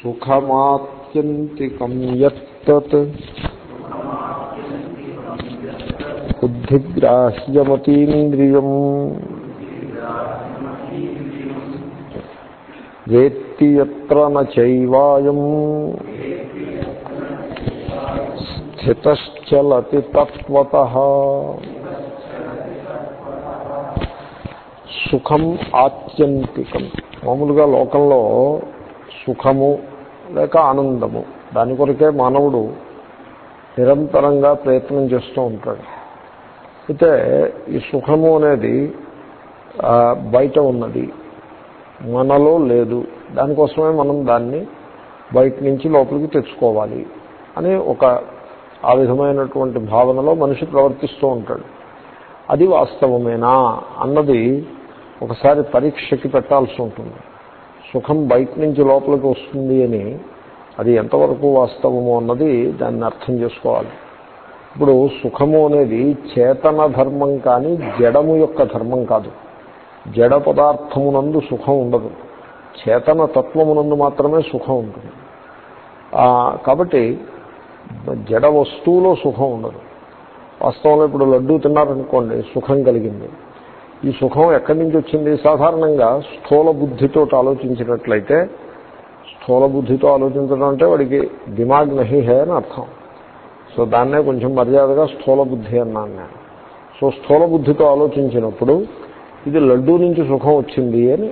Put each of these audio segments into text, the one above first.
సుఖమాత్యంతికం యత్తత్ బుద్ధిగ్రాహ్యమతీంద్రియం వేత్తి ఎత్ర నైవాయం స్థితశ్చలతి తత్వత సుఖం ఆత్యంతికం మామూలుగా లోకంలో సుఖము లేక ఆనందము. దాని కొరకే మానవుడు నిరంతరంగా ప్రయత్నం చేస్తూ ఉంటాడు. అయితే ఈ సుఖము అనేది బయట ఉన్నది. మనలో లేదు. దానికోసమే మనం దాన్ని బయట నుంచి లోపలికి తెచ్చుకోవాలి అని ఒక ఆ విధమైనటువంటి భావనలో మనిషి ప్రవర్తిస్తూ ఉంటాడు. అది వాస్తవమేనా? అన్నది ఒకసారి పరీక్షకి పెట్టాల్సి ఉంటుంది. సుఖం బయట నుంచి లోపలికి వస్తుంది అని అది ఎంతవరకు వాస్తవము అన్నది దాన్ని అర్థం చేసుకోవాలి. ఇప్పుడు సుఖము అనేది చేతన ధర్మం కానీ జడము యొక్క ధర్మం కాదు. జడ పదార్థమునందు సుఖం ఉండదు. చేతన తత్వమునందు మాత్రమే సుఖం ఉంటుంది. కాబట్టి జడ వస్తువులో సుఖం ఉండదు. వాస్తవంలో ఇప్పుడు లడ్డూ తిన్నారనుకోండి సుఖం కలిగింది. ఈ సుఖం ఎక్కడి నుంచి వచ్చింది? సాధారణంగా స్థూల బుద్ధితో ఆలోచించినట్లయితే స్థూల బుద్ధితో ఆలోచించడం అంటే వాడికి దిమాగ్ నహి హే అని అర్థం. సో దాన్నే కొంచెం మర్యాదగా స్థూల బుద్ధి అన్నాను నేను. సో స్థూల బుద్ధితో ఆలోచించినప్పుడు ఇది లడ్డూ నుంచి సుఖం వచ్చింది అని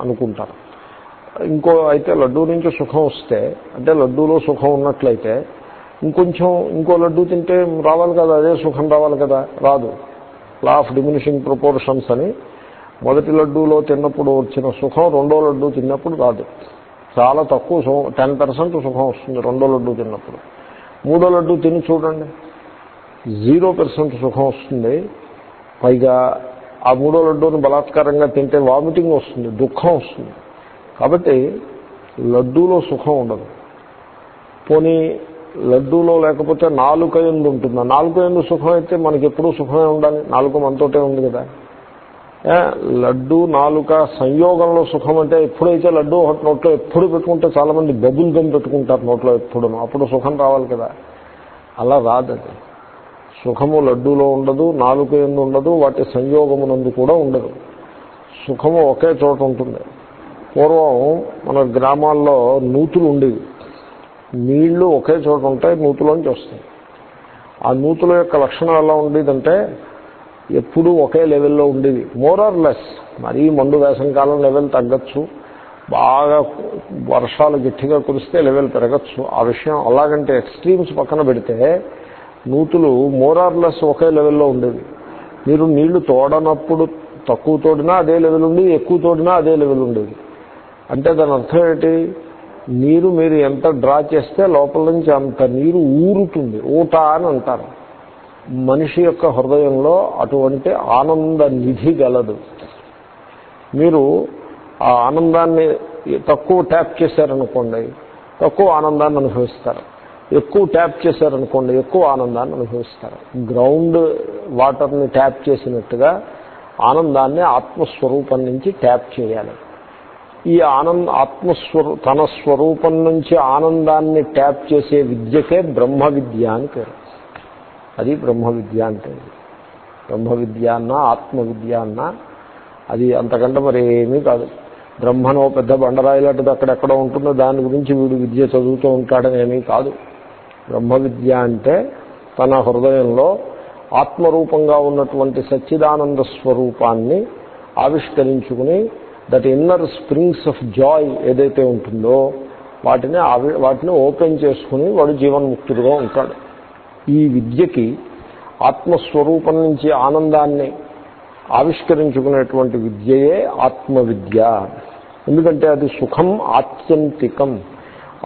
అనుకుంటారు. ఇంకో అయితే లడ్డూ నుంచి సుఖం వస్తే అంటే లడ్డూలో సుఖం ఉన్నట్లయితే ఇంకొంచెం ఇంకో లడ్డూ తింటే రావాలి కదా అదే సుఖం రావాలి కదా? రాదు. లా ఆఫ్ డిమినిషింగ్ ప్రపోర్షన్స్ అని. మొదటి లడ్డూలో తిన్నప్పుడు వచ్చిన సుఖం రెండో లడ్డూ తిన్నప్పుడు రాదు. చాలా తక్కువ సుఖం టెన్ పర్సెంట్ సుఖం వస్తుంది రెండో లడ్డూ తిన్నప్పుడు. మూడో లడ్డూ తిని చూడండి. జీరో పర్సెంట్ సుఖం వస్తుంది. పైగా ఆ మూడో లడ్డూని బలాత్కారంగా తింటే వామిటింగ్ వస్తుంది దుఃఖం వస్తుంది. కాబట్టి లడ్డూలో సుఖం ఉండదు. పోనీ లడ్డూలో లేకపోతే నాలుక ఎందు ఉంటుంది. నాలుక ఎందు సుఖం అయితే మనకి ఎప్పుడూ సుఖమే ఉండాలి. నాలుక మనతోటే ఉంది కదా. లడ్డు నాలుక సంయోగంలో సుఖం అంటే ఎప్పుడైతే లడ్డు ఒకటి నోట్లో ఎప్పుడు పెట్టుకుంటే చాలామంది బబుల్ గమ్ పెట్టుకుంటారు నోట్లో ఎప్పుడు అప్పుడు సుఖం రావాలి కదా. అలా రాదది సుఖము లడ్డూలో ఉండదు నాలుక ఎందు ఉండదు వాటి సంయోగమునందు కూడా ఉండదు. సుఖము ఒకే చోట ఉంటుంది. పూర్వం మన గ్రామాల్లో నూతులు ఉండేవి. నీళ్ళు ఒకే చోట ఉంటాయి నూతులోంచి వస్తాయి. ఆ నూతుల యొక్క లక్షణం ఎలా ఉండేదంటే ఎప్పుడూ ఒకే లెవెల్లో ఉండేది మోర్ ఆర్ లెస్ మరీ మండు వేసంకాలం లెవెల్ తగ్గచ్చు. బాగా వర్షాలు గట్టిగా కురిస్తే లెవెల్ పెరగచ్చు. ఆ విషయం అలాగంటే ఎక్స్ట్రీమ్స్ పక్కన పెడితే నూతులు మోర్ ఆర్ లెస్ ఒకే లెవెల్లో ఉండేవి. మీరు నీళ్ళు తోడనప్పుడు తక్కువ తోడినా అదే లెవెల్ ఉండేది ఎక్కువ తోడినా అదే లెవెల్ ఉండేది. అంటే దాని అర్థం ఏంటి? నీరు మీరు ఎంత డ్రా చేస్తే లోపల నుంచి అంత నీరు ఊరుతుంది. ఊట అని అంటారు. మనిషి యొక్క హృదయంలో అటువంటి ఆనంద నిధి గలదు. మీరు ఆ ఆనందాన్ని తక్కువ ట్యాప్ చేశారనుకోండి తక్కువ ఆనందాన్ని అనుభవిస్తారు. ఎక్కువ ట్యాప్ చేశారనుకోండి ఎక్కువ ఆనందాన్ని అనుభవిస్తారు. గ్రౌండ్ వాటర్ని ట్యాప్ చేసినట్టుగా ఆనందాన్ని ఆత్మస్వరూపం నుంచి ట్యాప్ చేయాలి. ఈ ఆనంద ఆత్మస్వరూ తన స్వరూపం నుంచి ఆనందాన్ని ట్యాప్ చేసే విద్యకే బ్రహ్మ విద్య అని పేరు. అది బ్రహ్మ విద్య అంటే. బ్రహ్మ విద్య అన్నా ఆత్మ విద్య అన్నా అది అంతకంటే మరి ఏమీ కాదు. బ్రహ్మను పెద్ద బండరాయి లాంటిది అక్కడెక్కడ ఉంటుందో దాని గురించి వీడు విద్య చదువుతూ ఉంటాడని ఏమీ కాదు. బ్రహ్మ విద్య అంటే తన హృదయంలో ఆత్మరూపంగా ఉన్నటువంటి సచ్చిదానంద స్వరూపాన్ని ఆవిష్కరించుకుని that inner springs of joy ఏదైతే ఉంటుందో వాటిని వాటిని ఓపెన్ చేసుకుని వాడు జీవన్ముక్తుడుగా ఉంటాడు. ఈ విద్యకి ఆత్మస్వరూపం నుంచి ఆనందాన్ని ఆవిష్కరించుకునేటువంటి విద్యయే ఆత్మవిద్య. ఎందుకంటే అది సుఖం ఆత్యంతికం.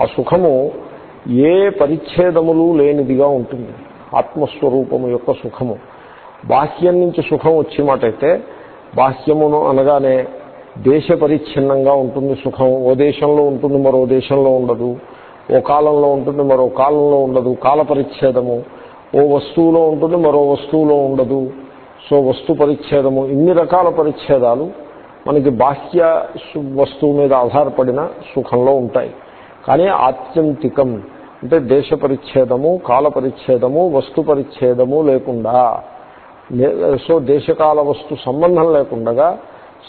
ఆ సుఖము ఏ పరిచ్ఛేదములు లేనిదిగా ఉంటుంది. ఆత్మస్వరూపము యొక్క సుఖము. బాహ్యం నుంచి సుఖం వచ్చే మాట అయితే బాహ్యమును అనగానే దేశ పరిచ్ఛిన్నంగా ఉంటుంది సుఖం. ఓ దేశంలో ఉంటుంది మరో దేశంలో ఉండదు. ఓ కాలంలో ఉంటుంది మరో కాలంలో ఉండదు. కాల పరిచ్ఛేదము. ఓ వస్తువులో ఉంటుంది మరో వస్తువులో ఉండదు. సో వస్తు పరిచ్ఛేదము. ఇన్ని రకాల పరిచ్ఛేదాలు మనకి బాహ్య సు- వస్తువు మీద ఆధారపడిన సుఖంలో ఉంటాయి. కానీ ఆత్యంతికం అంటే దేశ పరిచ్ఛేదము కాల పరిచ్ఛేదము వస్తు పరిచ్ఛేదము లేకుండా. సో దేశకాల వస్తు సంబంధం లేకుండా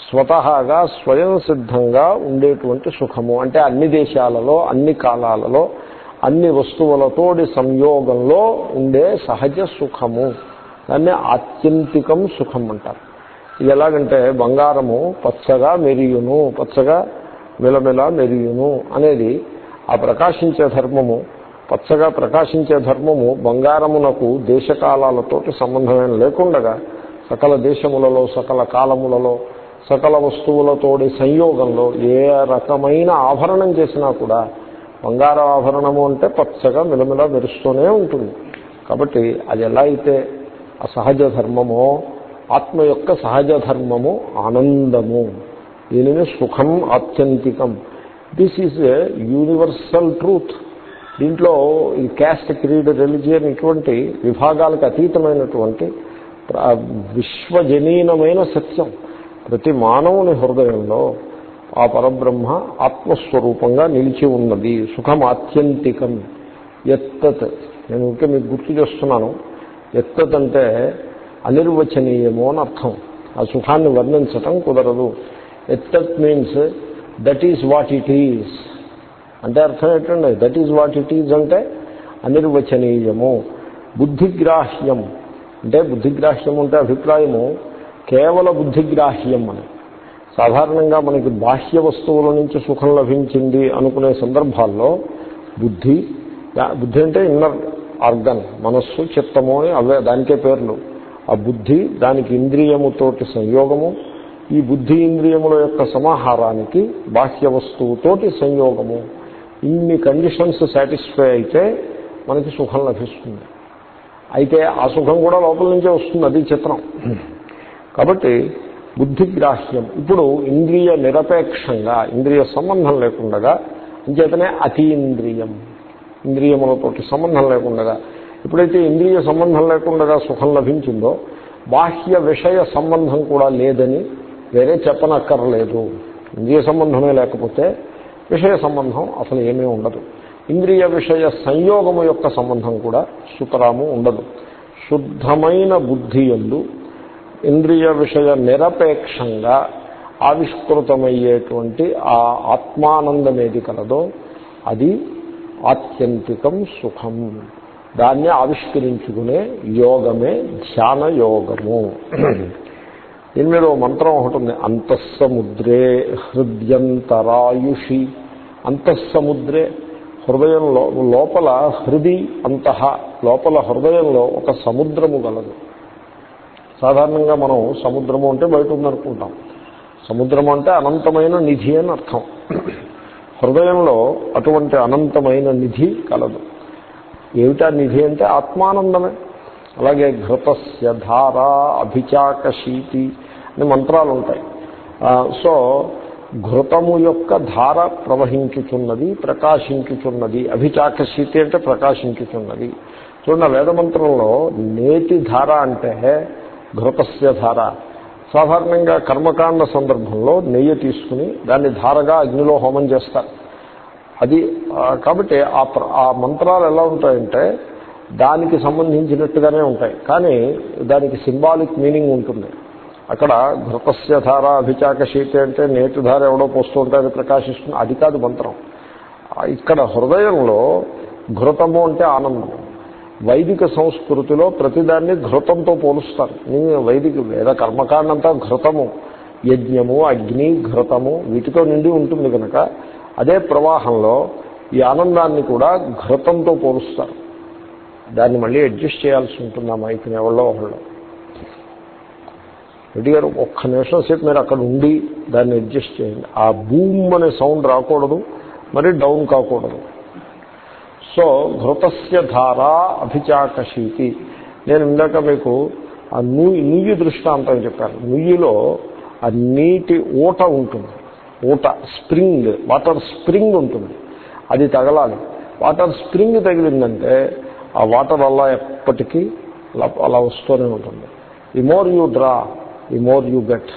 స్వతహాగా స్వయం సిద్ధంగా ఉండేటువంటి సుఖము. అంటే అన్ని దేశాలలో అన్ని కాలాలలో అన్ని వస్తువులతోటి సంయోగంలో ఉండే సహజ సుఖము. దాన్ని ఆత్యంతికం సుఖం అంటారు. ఇది ఎలాగంటే బంగారము పచ్చగా మెరియును పచ్చగా మెలమెల మెరియును అనేది ఆ ప్రకాశించే ధర్మము. పచ్చగా ప్రకాశించే ధర్మము బంగారమునకు దేశకాలతోటి సంబంధమైన లేకుండగా సకల దేశములలో సకల కాలములలో సకల వస్తువులతోడి సంయోగంలో ఏ రకమైన ఆభరణం చేసినా కూడా బంగార ఆభరణము అంటే పచ్చగా మిలమిల మెరుస్తూనే ఉంటుంది. కాబట్టి అది ఎలా అయితే అసహజ సహజ ధర్మమో ఆత్మ యొక్క సహజ ధర్మము ఆనందము. దీనిని సుఖం ఆత్యంతికం. This is a universal truth దీంట్లో ఈ క్యాస్ట్ క్రీడ్ రిలిజియన్ ఇటువంటి విభాగాలకు అతీతమైనటువంటి విశ్వజనీనమైన సత్యం. ప్రతి మానవుని హృదయంలో ఆ పరబ్రహ్మ ఆత్మస్వరూపంగా నిలిచి ఉన్నది. సుఖం ఆత్యంతికం. ఎత్తత్. నేను ఇంకా మీకు గుర్తు చేస్తున్నాను. ఎత్తత్ అంటే అనిర్వచనీయము అని అర్థం. ఆ సుఖాన్ని వర్ణించటం కుదరదు. ఎత్తత్ means that is what it is అంటే అర్థం ఏంటండి that is what it is అంటే అనిర్వచనీయము. బుద్ధిగ్రాహ్యం. అంటే బుద్ధిగ్రాహ్యం అంటే అభిప్రాయము. కేవల బుద్ధిగ్రాహ్యం అని. సాధారణంగా మనకి బాహ్య వస్తువుల నుంచి సుఖం లభించింది అనుకునే సందర్భాల్లో బుద్ధి బుద్ధి అంటే ఇన్నర్ ఆర్గన్ మనస్సు చిత్తము అని అవే దానికే పేర్లు. ఆ బుద్ధి దానికి ఇంద్రియముతోటి సంయోగము ఈ బుద్ధి ఇంద్రియముల యొక్క సమాహారానికి బాహ్య వస్తువుతోటి సంయోగము. ఇన్ని కండిషన్స్ సాటిస్ఫై అయితే మనకి సుఖం లభిస్తుంది. అయితే ఆ సుఖం కూడా లోపల నుంచే వస్తుంది అది చిత్రం. కాబట్టి బుద్ధిగ్రాహ్యం. ఇప్పుడు ఇంద్రియ నిరపేక్షంగా ఇంద్రియ సంబంధం లేకుండా అంచేతనే అతీంద్రియం. ఇంద్రియములతోటి సంబంధం లేకుండా ఎప్పుడైతే ఇంద్రియ సంబంధం లేకుండా సుఖం లభించిందో బాహ్య విషయ సంబంధం కూడా లేదని వేరే చెప్పనక్కర్లేదు. ఇంద్రియ సంబంధమే లేకపోతే విషయ సంబంధం అసలు ఏమీ ఉండదు. ఇంద్రియ విషయ సంయోగము యొక్క సంబంధం కూడా సుతరాము ఉండదు. శుద్ధమైన బుద్ధి ఎందు ఇంద్రియ విషయ నిరపేక్షంగా ఆవిష్కృతమయ్యేటువంటి ఆ ఆత్మానందం ఏది కలదో అది ఆత్యంతికం సుఖం. దాన్ని ఆవిష్కరించుకునే యోగమే ధ్యాన యోగము దీని మీద ఓ మంత్రం ఒకటి ఉంది అంతఃసముద్రే హృద్యంతరాయుషి. అంతఃసముద్రే హృదయంలో లోపల హృది అంతః లోపల హృదయంలో ఒక సముద్రము గలదు. సాధారణంగా మనం సముద్రము అంటే బయట ఉందనుకుంటాం. సముద్రము అంటే అనంతమైన నిధి అని అర్థం. హృదయంలో అటువంటి అనంతమైన నిధి కలదు. ఏమిటా నిధి అంటే ఆత్మానందమే. అలాగే ఘృతస్య ధార అభిచాకశీతి అని మంత్రాలు ఉంటాయి సో ఘృతము యొక్క ధార ప్రవహించుచున్నది ప్రకాశించుచున్నది. అభిచాకశీతి అంటే ప్రకాశించుచున్నది. చూడండి వేదమంత్రంలో నేతి ధార అంటే ఘృతస్య ధార. సాధారణంగా కర్మకాండ సందర్భంలో నెయ్యి తీసుకుని దాన్ని ధారగా అగ్నిలో హోమం చేస్తారు. అది కాబట్టి ఆ ఆ మంత్రాలు ఎలా ఉంటాయంటే దానికి సంబంధించినట్టుగానే ఉంటాయి. కానీ దానికి సింబాలిక్ మీనింగ్ ఉంటుంది. అక్కడ ఘృతస్య ధార అభిచాక శీతి అంటే నేటి ధార ఎవడో పోస్తూ ఉంటే అది ప్రకాశిస్తుంది. అది కాదు మంత్రం. ఇక్కడ హృదయంలో ఘృతము అంటే ఆనందం వైదిక సంస్కృతిలో ప్రతిదాన్ని ఘృతంతో పోలుస్తారు. వైదిక వేద కర్మకాండంతా ఘృతము. యజ్ఞము అగ్ని ఘృతము వీటితో నిండి ఉంటుంది కనుక అదే ప్రవాహంలో ఈ ఆనందాన్ని కూడా ఘృతంతో పోలుస్తారు. దాన్ని మళ్ళీ అడ్జస్ట్ చేయాల్సి ఉంటుంది ఆ మైక్ని ఎవరో ఒకళ్ళు. రెడ్డి గారు ఒక్క నిమిషం సేపు మీరు అక్కడ ఉండి దాన్ని అడ్జస్ట్ చేయండి. ఆ బూమ్ అనే సౌండ్ రాకూడదు మరి డౌన్ కాకూడదు. సో ఘృతస్య ధార అభిచాకశీతి నేను ఇందాక మీకు ఆ నుయ్యి నుయ్యి దృష్టాంతం చెప్పాను. నుయ్యిలో ఆ నీటి ఊట ఉంటుంది. ఊట స్ప్రింగ్ వాటర్ స్ప్రింగ్ ఉంటుంది. అది తగలాలి. వాటర్ స్ప్రింగ్ తగిలిందంటే ఆ వాటర్ అలా ఎప్పటికీ అలా అలా వస్తూనే ఉంటుంది. The more you draw the more you get.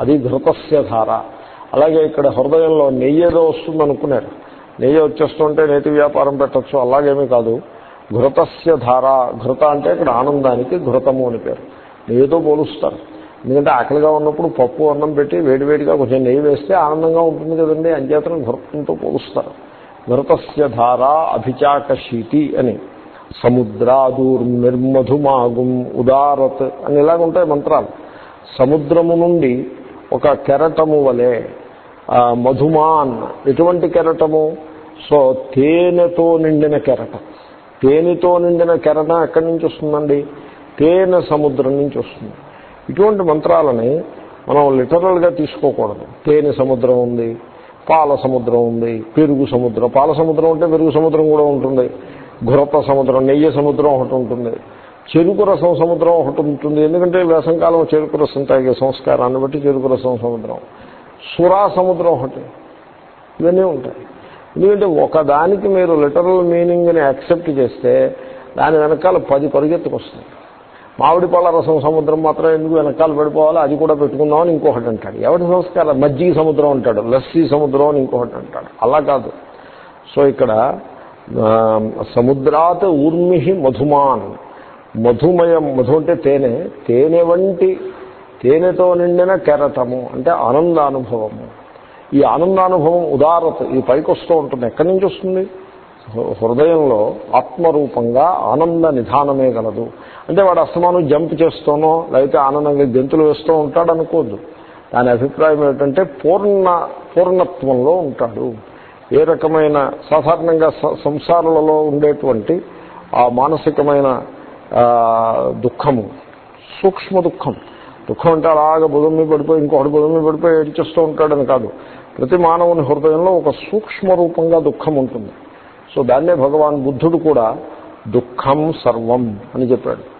అది ఘృతస్య ధార. అలాగే ఇక్కడ హృదయంలో నెయ్యి ఏదో వస్తుంది అనుకున్నారు నెయ్యి వచ్చేస్తుంటే నేతి వ్యాపారం పెట్టచ్చు అలాగేమీ కాదు. ఘృతస్య ధార ఘృత అంటే ఇక్కడ ఆనందానికి ఘృతము అని పేరు. నెయ్యితో పోలుస్తారు. ఎందుకంటే ఆకలిగా ఉన్నప్పుడు పప్పు అన్నం పెట్టి వేడివేడిగా కొంచెం నెయ్యి వేస్తే ఆనందంగా ఉంటుంది కదండి అంచేతనం ఘృతంతో పోలుస్తారు. ఘృతస్య ధార అభిచాకశీతి అని. సముద్రాదూర్మిర్మధుమాగుం ఉదారత్ అని ఇలాగ ఉంటాయి మంత్రాలు. సముద్రము నుండి ఒక కెరటము వలె మధుమాన్ ఎటువంటి కెరటము? సో తేనెతో నిండిన కెరటం. తేనెతో నిండిన కెరటం ఎక్కడి నుంచి వస్తుందండి? తేనె సముద్రం నుంచి వస్తుంది. ఇటువంటి మంత్రాలని మనం లిటరల్గా తీసుకోకూడదు. తేనె సముద్రం ఉంది పాల సముద్రం ఉంది పెరుగు సముద్రం. పాల సముద్రం అంటే పెరుగు సముద్రం కూడా ఉంటుంది. ఘురత సముద్రం నెయ్యి సముద్రం ఒకటి ఉంటుంది. చెరుకు రసం సముద్రం ఒకటి ఉంటుంది. ఎందుకంటే వేసంకాలం చెరుకు రసం తాగే సంస్కారాన్ని బట్టి చెరుకు రసం సముద్రం. సురా సముద్రం ఒకటి. ఇవన్నీ ఉంటాయి. ఎందుకంటే ఒకదానికి మీరు లిటరల్ మీనింగ్ని యాక్సెప్ట్ చేస్తే దాని వెనకాల పది పరుగెత్తుకొస్తాయి. మామిడి పళ్ళ రసం సముద్రం మాత్రం ఎందుకు వెనకాల పడిపోవాలి? అది కూడా పెట్టుకుందామని ఇంకొకటి అంటాడు. ఎవరి సంస్కారం? మజ్జిగ సముద్రం అంటాడు. లస్సీ సముద్రం అని ఇంకొకటి అంటాడు. అలా కాదు. సో ఇక్కడ సముద్రాత్ ఊర్మి మధుమాన్. మధుమయం మధు అంటే తేనె. తేనె వంటి తేనెతో నిండిన కెరటము? అంటే ఆనందానుభవము. ఈ ఆనందానుభవం ఉదారత ఈ పైకి వస్తూ ఉంటుంది. ఎక్కడి నుంచి వస్తుంది? హృదయంలో ఆత్మరూపంగా ఆనంద నిధానమే గలదు. అంటే వాడు అస్తమానం జంప్ చేస్తూనో లేకపోతే ఆనందంగా గెంతులు వేస్తూ ఉంటాడు అనుకోద్దు దాని అభిప్రాయం ఏమిటంటే పూర్ణ పూర్ణత్వంలో ఉంటాడు. ఏ రకమైన సాధారణంగా సంసారులలో సంసారాలలో ఉండేటువంటి ఆ మానసికమైన దుఃఖము సూక్ష్మ దుఃఖం. దుఃఖం అంటే అలాగ బుధం మీద పడిపోయి ఇంకొకటి బుధం మీద పడిపోయి ఏడ్చేస్తూ ఉంటాడని కాదు. ప్రతి మానవుని హృదయంలో ఒక సూక్ష్మ రూపంగా దుఃఖం ఉంటుంది. సో దాన్నే భగవాన్ బుద్ధుడు కూడా దుఃఖం సర్వం అని చెప్పాడు.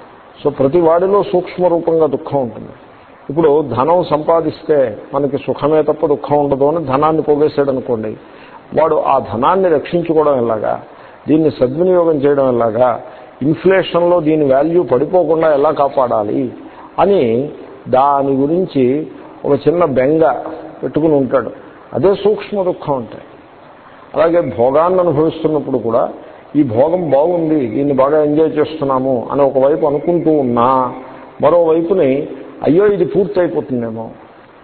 సో ప్రతి వాడిలో సూక్ష్మ రూపంగా దుఃఖం ఉంటుంది. ఇప్పుడు ధనం సంపాదిస్తే మనకి సుఖమే తప్ప దుఃఖం ఉండదు అని ధనాన్ని పోగేశాడు అనుకోండి. వాడు ఆ ధనాన్ని రక్షించుకోవడం ఎలాగా? దీన్ని సద్వినియోగం చేయడం ఎలాగా? ఇన్ఫ్లేషన్లో దీని వాల్యూ పడిపోకుండా ఎలా కాపాడాలి? అని దాని గురించి ఒక చిన్న బెంగ పెట్టుకుని ఉంటాడు. అదే సూక్ష్మ దుఃఖం అంటే. అలాగే భోగాన్ని అనుభవిస్తున్నప్పుడు కూడా ఈ భోగం బాగుంది దీన్ని బాగా ఎంజాయ్ చేస్తున్నాము అని ఒకవైపు అనుకుంటూ ఉన్నా మరోవైపుని అయ్యో ఇది పూర్తి అయిపోతుందేమో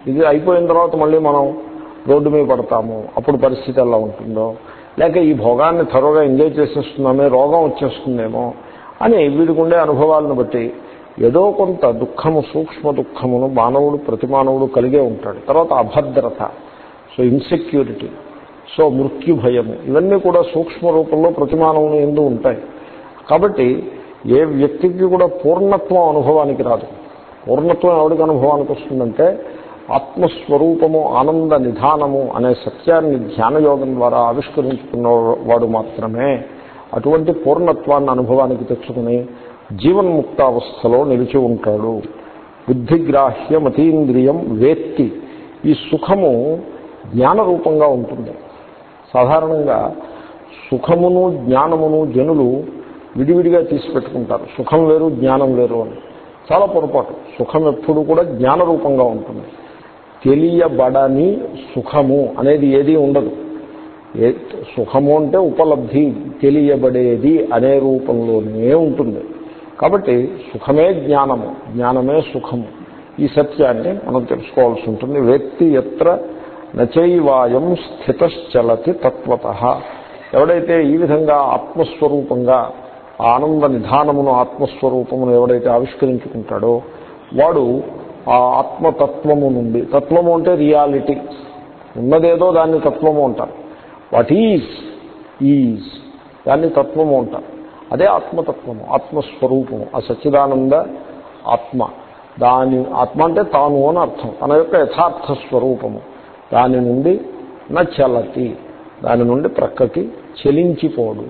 ఇది అయిపోయిన తర్వాత మళ్ళీ మనం రోడ్డు మీద పడతాము అప్పుడు పరిస్థితి ఎలా ఉంటుందో. లేక ఈ భోగాన్ని త్వరగా ఎంజాయ్ చేసేస్తున్నామే రోగం వచ్చేస్తుందేమో అని వీడికి ఉండే అనుభవాలను బట్టి ఏదో కొంత దుఃఖము సూక్ష్మ దుఃఖమును మానవుడు ప్రతి మానవుడు కలిగే ఉంటాడు. తర్వాత అభద్రత సో ఇన్సెక్యూరిటీ సో మృత్యు భయము ఇవన్నీ కూడా సూక్ష్మ రూపంలో ప్రతిమానములు ఎందు ఉంటాయి. కాబట్టి ఏ వ్యక్తికి కూడా పూర్ణత్వం అనుభవానికి రాదు. పూర్ణత్వం ఎవరికి అనుభవానికి వస్తుందంటే ఆత్మస్వరూపము ఆనంద నిధానము అనే సత్యాన్ని ధ్యానయోగం ద్వారా ఆవిష్కరించుకున్న వాడు మాత్రమే అటువంటి పూర్ణత్వాన్ని అనుభవానికి తెచ్చుకుని జీవన్ముక్తావస్థలో నిలిచి ఉంటాడు. బుద్ధిగ్రాహ్యం అతీంద్రియం వేత్తి. ఈ సుఖము జ్ఞానరూపంగా ఉంటుంది. సాధారణంగా సుఖమును జ్ఞానమును జనులు విడివిడిగా తీసి పెట్టుకుంటారు సుఖం వేరు జ్ఞానం వేరు అని. చాలా పొరపాటు. సుఖం ఎప్పుడు కూడా జ్ఞానరూపంగా ఉంటుంది. తెలియబడని సుఖము అనేది ఏదీ ఉండదు. ఏ సుఖము అంటే ఉపలబ్ధి తెలియబడేది అనే రూపంలోనే ఉంటుంది. కాబట్టి సుఖమే జ్ఞానము జ్ఞానమే సుఖము. ఈ సత్యాన్ని మనం తెలుసుకోవాల్సి ఉంటుంది. వ్యక్తి ఎత్ర నచైవాయం స్థితశ్చలతి తత్వత. ఎవడైతే ఈ విధంగా ఆత్మస్వరూపంగా ఆనంద నిధానమును ఆత్మస్వరూపమును ఎవడైతే ఆవిష్కరించుకుంటాడో వాడు ఆ ఆత్మతత్వము నుండి తత్వము అంటే రియాలిటీ. ఉన్నదేదో దాన్ని తత్వము అంటారు. వాట్ ఈజ్ ఈజ్ దాన్ని తత్వము అంటారు. అదే ఆత్మతత్వము ఆత్మస్వరూపము. ఆ సచ్చిదానంద ఆత్మ. దాని ఆత్మ అంటే తాను అని అర్థం. తన యొక్క యథార్థ స్వరూపము. దాని నుండి నచలతి. దాని నుండి ప్రక్కకి చెలించిపోడు.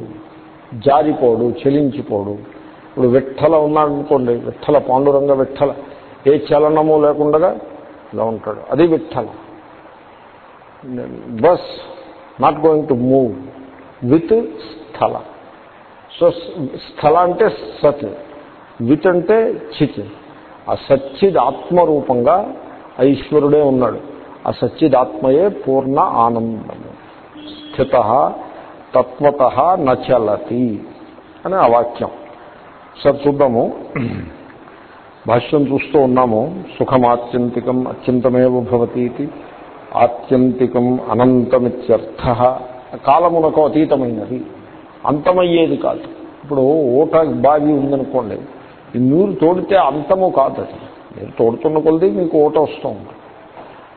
జారిపోడు చెలించిపోడు. ఇప్పుడు విఠల ఉన్నాడనుకోండి విఠల పాండురంగ విఠల ఏ చలనము లేకుండా ఇలా ఉంటాడు. అది Vitthala. Bus not going to move with స్థల. సో స్థల అంటే సత్ విత్ అంటే చిత్. ఆ సచ్చిద్ ఆత్మరూపంగా ఆ ఈశ్వరుడే ఉన్నాడు. ఆ సచ్చిదాత్మయే పూర్ణ ఆనందము. స్థిత తత్వత నచలతి అని ఆ వాక్యం. సార్ చూద్దాము. భాష్యం చూస్తూ ఉన్నాము. సుఖమాత్యంతికం అత్యంతమేవ భవతి ఇది ఆత్యంతికం అనంతమిత్యర్థ. కాలమునకు అతీతమైనది. అంతమయ్యేది కాదు. ఇప్పుడు ఊట బావి ఉందనుకోండి ఈ మీరు తోడితే అంతము కాదు అది. మీరు తోడుతున్న కొలది మీకు ఊట వస్తూ ఉంటుంది.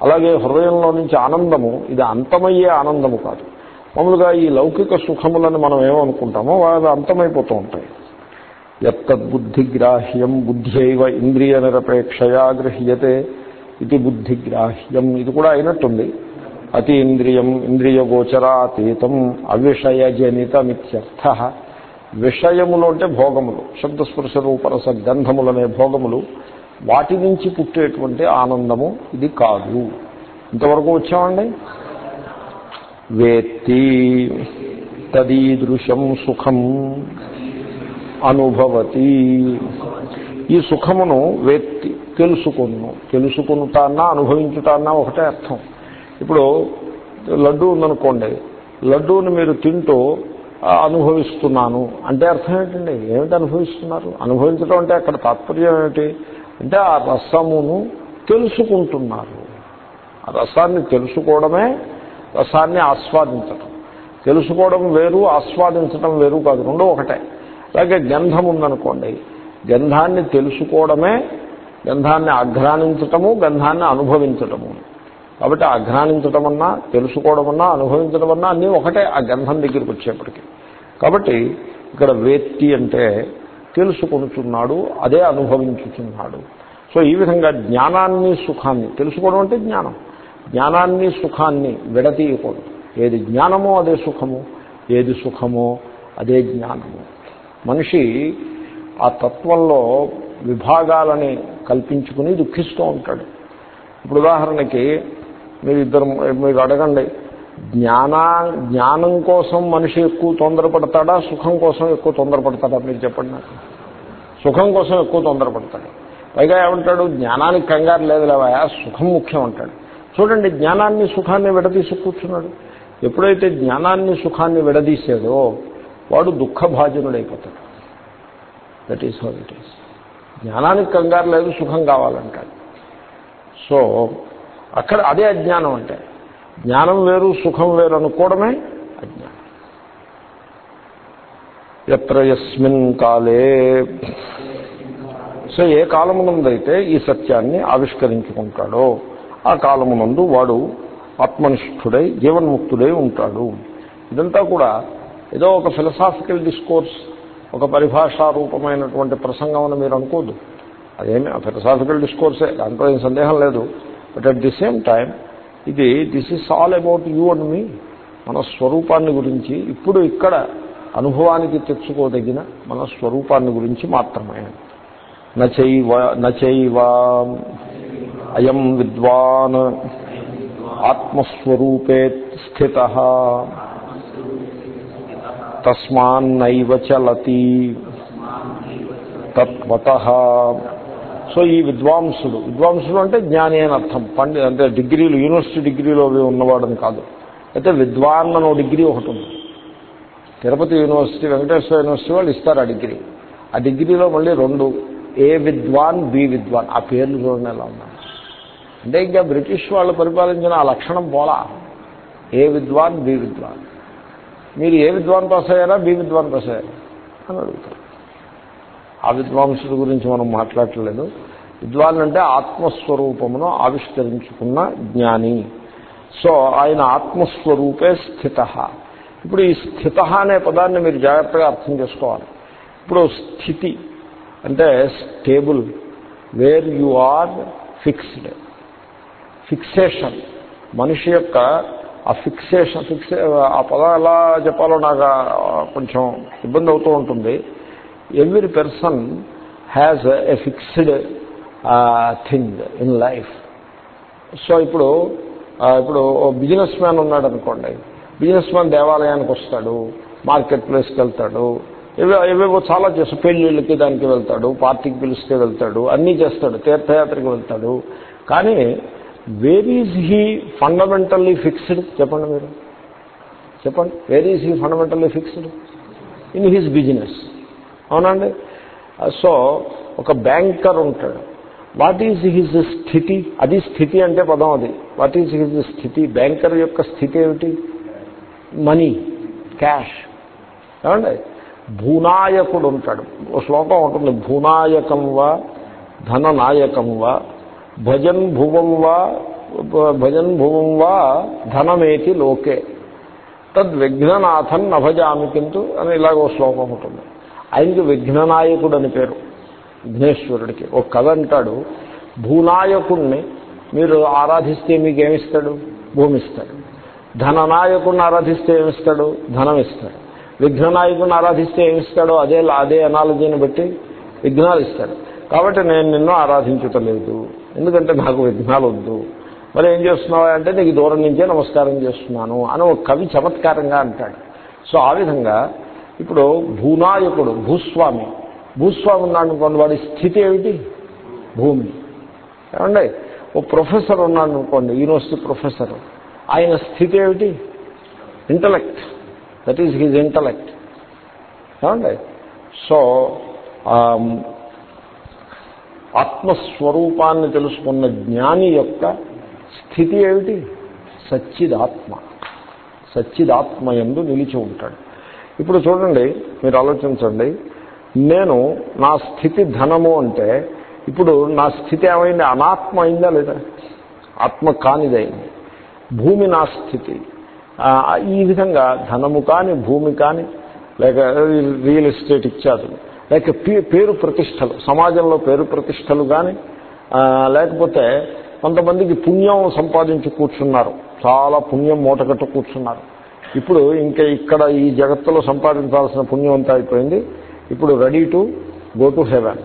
అలాగే హృదయంలో నుంచి ఆనందము ఇది అంతమయ్యే ఆనందము కాదు. మామూలుగా ఈ లౌకిక సుఖములను మనం ఏమనుకుంటామో అవి అంతమైపోతూ ఉంటాయి. ఎత్తద్బుద్ధిగ్రాహ్యం బుద్ధ్యైవ ఇంద్రియ నిరపేక్షయా గృహ్యతే ఇది బుద్ధిగ్రాహ్యం ఇది కూడా అయినట్టుంది. అతి ఇంద్రియం ఇంద్రియ గోచరాతీతం అవిషయజనితమిత్యర్థ. విషయములు అంటే భోగములు శబ్దస్పర్శ రూపరస గంధములనే భోగములు వాటి నుంచి పుట్టేటువంటి ఆనందము ఇది కాదు. ఇంతవరకు వచ్చామండి? వేత్తి తదీదృశం సుఖం అనుభవతి. ఈ సుఖమును వేత్తి తెలుసుకును. తెలుసుకునుట అన్నా అనుభవించుట అన్నా ఒకటే అర్థం. ఇప్పుడు లడ్డు ఉందనుకోండి లడ్డూని మీరు తింటూ అనుభవిస్తున్నాను. అంటే అర్థం ఏంటండి? ఏమిటి అనుభవిస్తున్నారు? అనుభవించడం అంటే అక్కడ తాత్పర్యం ఏమిటి? అంటే ఆ రసమును తెలుసుకుంటున్నారు. ఆ రసాన్ని తెలుసుకోవడమే రసాన్ని ఆస్వాదించడం తెలుసుకోవడం వేరు ఆస్వాదించడం వేరు కాదు రెండో ఒకటే. అలాగే గంధం ఉందనుకోండి గంధాన్ని తెలుసుకోవడమే గంధాన్ని ఆఘ్రానించటము గంధాన్ని అనుభవించటము. కాబట్టి అఘ్రానించడం అన్నా తెలుసుకోవడం అన్నా అనుభవించడం అన్నా అన్నీ ఒకటే ఆ గంధం దగ్గరికి వచ్చేప్పటికి. కాబట్టి ఇక్కడ వేత్తి అంటే తెలుసుకొనుచున్నాడు అదే అనుభవించుచున్నాడు. సో ఈ విధంగా జ్ఞానాన్ని సుఖాన్ని తెలుసుకోవడం అంటే జ్ఞానం. జ్ఞానాన్ని సుఖాన్ని విడతీయకూడదు. ఏది జ్ఞానమో అదే సుఖము ఏది సుఖమో అదే జ్ఞానము. మనిషి ఆ తత్వంలో విభాగాలని కల్పించుకుని దుఃఖిస్తూ ఉంటాడు. ఇప్పుడు ఉదాహరణకి మీరు ఇద్దరు మీరు అడగండి. జ్ఞానా జ్ఞానం కోసం మనిషి ఎక్కువ తొందరపడతాడా? సుఖం కోసం ఎక్కువ తొందరపడతాడా? మీరు చెప్పండి నాకు. సుఖం కోసం ఎక్కువ తొందరపడతాడు. పైగా ఏమంటాడు? జ్ఞానానికి కంగారు లేదు లేవా సుఖం ముఖ్యం అంటాడు. చూడండి జ్ఞానాన్ని సుఖాన్ని విడదీసి కూర్చున్నాడు. ఎప్పుడైతే జ్ఞానాన్ని సుఖాన్ని విడదీసాడో వాడు దుఃఖభాజనుడైపోతాడు. That is how it is జ్ఞానానికి కంగారు లేదు సుఖం కావాలంటాడు. సో అక్కడ అదే అజ్ఞానం అంటే. జ్ఞానం వేరు సుఖం వేరు అనుకోవడమే అజ్ఞానం. ఎత్ర యస్మిన్ కాలే. సో ఏ కాలమునందైతే ఈ సత్యాన్ని ఆవిష్కరించుకుంటాడో ఆ కాలమునందు వాడు ఆత్మనిష్ఠుడై జీవన్ముక్తుడై ఉంటాడు. ఇదంతా కూడా ఏదో ఒక ఫిలసాఫికల్ డిస్కోర్స్ ఒక పరిభాషా రూపమైనటువంటి ప్రసంగం అని మీరు అనుకోద్దు. అదేమి ఫిలసాఫికల్ డిస్కోర్సే దాంట్లో ఏం సందేహం లేదు. But at the same time ఇది this is all about you and me మన స్వరూపాన్ని గురించి ఇప్పుడు ఇక్కడ అనుభవానికి తెచ్చుకోదగిన మన స్వరూపాన్ని గురించి మాత్రమే. నచైవ నచైవ అయం విద్వాన్ ఆత్మస్వరూపే స్థిత తస్మాన్నైవ చలతి తత్వత. సో ఈ విద్వాంసుడు విద్వాంసుడు అంటే జ్ఞాని అని అర్థం పండి అంటే డిగ్రీలు యూనివర్సిటీ డిగ్రీలో అవి ఉన్నవాడని కాదు. అయితే విద్వాన్ అని డిగ్రీ ఒకటి ఉంది. తిరుపతి యూనివర్సిటీ వెంకటేశ్వర యూనివర్సిటీ వాళ్ళు ఇస్తారు ఆ డిగ్రీ. ఆ డిగ్రీలో మళ్ళీ రెండు ఏ విద్వాన్ బి విద్వాన్ ఆ పేర్లు చూడండి ఎలా ఉన్నాయి. అంటే ఇంకా బ్రిటిష్ వాళ్ళు పరిపాలించిన ఆ లక్షణం పోలా. ఏ విద్వాన్ బి విద్వాన్. మీరు ఏ విద్వాన్ పాస్ అయ్యారా బి విద్వాన్ పాస్ అయ్యారా? అని అడుగుతారు. విద్వాంసుడి గురించి మనం మాట్లాడలేదు. విద్వాన్ అంటే ఆత్మస్వరూపమును ఆవిష్కరించుకున్న జ్ఞాని. సో ఆయన ఆత్మస్వరూపే స్థిత. ఇప్పుడు ఈ స్థిత అనే పదాన్ని మీరు జాగ్రత్తగా అర్థం చేసుకోవాలి. ఇప్పుడు స్థితి అంటే stable where you are fixed. Fixation మనిషి యొక్క ఆ ఫిక్సేషన్ ఫిక్సే ఆ పదం ఎలా చెప్పాలో నాకు కొంచెం ఇబ్బంది అవుతూ ఉంటుంది. Every person has a fixed thing in life so ఇప్పుడు uh, ఇప్పుడు బిజినెస్ మ్యాన్ ఉన్నాడు అనుకోండి బిజినెస్ మ్యాన్ దేవాలయానికి వస్తాడు మార్కెట్ ప్లేస్కి వెళ్తాడు ఇవే ఏవేవో చాలా చేస్తాడు పెళ్ళిళ్ళకి దానికి వెళ్తాడు పార్టీకి పిలిస్తే వెళ్తాడు అన్నీ చేస్తాడు తీర్థయాత్రకి వెళ్తాడు. కానీ where is he fundamentally fixed చెప్పండి మీరు. చెప్పండి. Where is he fundamentally fixed in his business అవునండి? Uh, సో ఒక బ్యాంకర్ ఉంటాడు. వాట్ ఈజ్ హిజ్ స్థితి? అది స్థితి అంటే పదం అది. వాట్ ఈజ్ హిజ్ స్థితి? బ్యాంకర్ యొక్క స్థితి ఏమిటి? మనీ క్యాష్ ఏమండి? భూనాయకుడు ఉంటాడు. ఓ శ్లోకం ఉంటుంది. భూనాయకం వా ధననాయకం వా భజన్ భువం వా భజన్ భువం వా ధనమేతి లోకే. తద్విఘ్ననాథన్ నభజామి కింటూ అని ఇలాగో శ్లోకం ఉంటుంది. ఆయనకి విఘ్ననాయకుడు అని పేరు. విఘ్నేశ్వరుడికి. ఒక కథ అంటాడు భూనాయకుణ్ణి మీరు ఆరాధిస్తే మీకు ఏమిస్తాడు భూమి ఇస్తాడు ధననాయకుడిని ఆరాధిస్తే ఏమిస్తాడు? ధనం ఇస్తాడు విఘ్ననాయకుడిని ఆరాధిస్తే ఏమిస్తాడో అదే అదే అనాలజీని బట్టి విఘ్నాలు ఇస్తాడు కాబట్టి నేను నిన్ను ఆరాధించటలేదు. ఎందుకంటే నాకు విఘ్నాలు వద్దు మరి ఏం చేస్తున్నావు అంటే నీకు దూరం నుంచే నమస్కారం చేస్తున్నాను అని ఒక కవి చమత్కారంగా అంటాడు. సో ఆ విధంగా ఇప్పుడు భూనాయకుడు భూస్వామి. భూస్వామి ఉన్నాడు అనుకోండి వాడి స్థితి ఏమిటి? భూమి. ఏమండి? ఓ ప్రొఫెసర్ ఉన్నాడు అనుకోండి యూనివర్సిటీ ప్రొఫెసర్. ఆయన స్థితి ఏమిటి? Intellect. That is his intellect ఏమండి? సో ఆత్మస్వరూపాన్ని తెలుసుకున్న జ్ఞాని యొక్క స్థితి ఏమిటి? సచ్చిదాత్మ. సచ్చిదాత్మ ఎందు నిలిచి ఉంటాడు. ఇప్పుడు చూడండి మీరు ఆలోచించండి. నేను నా స్థితి ధనము అంటే ఇప్పుడు నా స్థితి ఏమైంది? అనాత్మ అయిందా లేదా? ఆత్మ కానిదైంది. భూమి నా స్థితి. ఈ విధంగా ధనము కానీ భూమి కానీ లేక రియల్ ఎస్టేట్ ఇత్యాదులు లేక పేరు ప్రతిష్టలు సమాజంలో పేరు ప్రతిష్టలు కానీ లేకపోతే కొంతమందికి పుణ్యం సంపాదించి కూర్చున్నారు. చాలా పుణ్యం మూటగట్టు కూర్చున్నారు. ఇప్పుడు ఇంకా ఇక్కడ ఈ జగత్తులో సంపాదించాల్సిన పుణ్యం అంతా అయిపోయింది. ఇప్పుడు ready to go to heaven.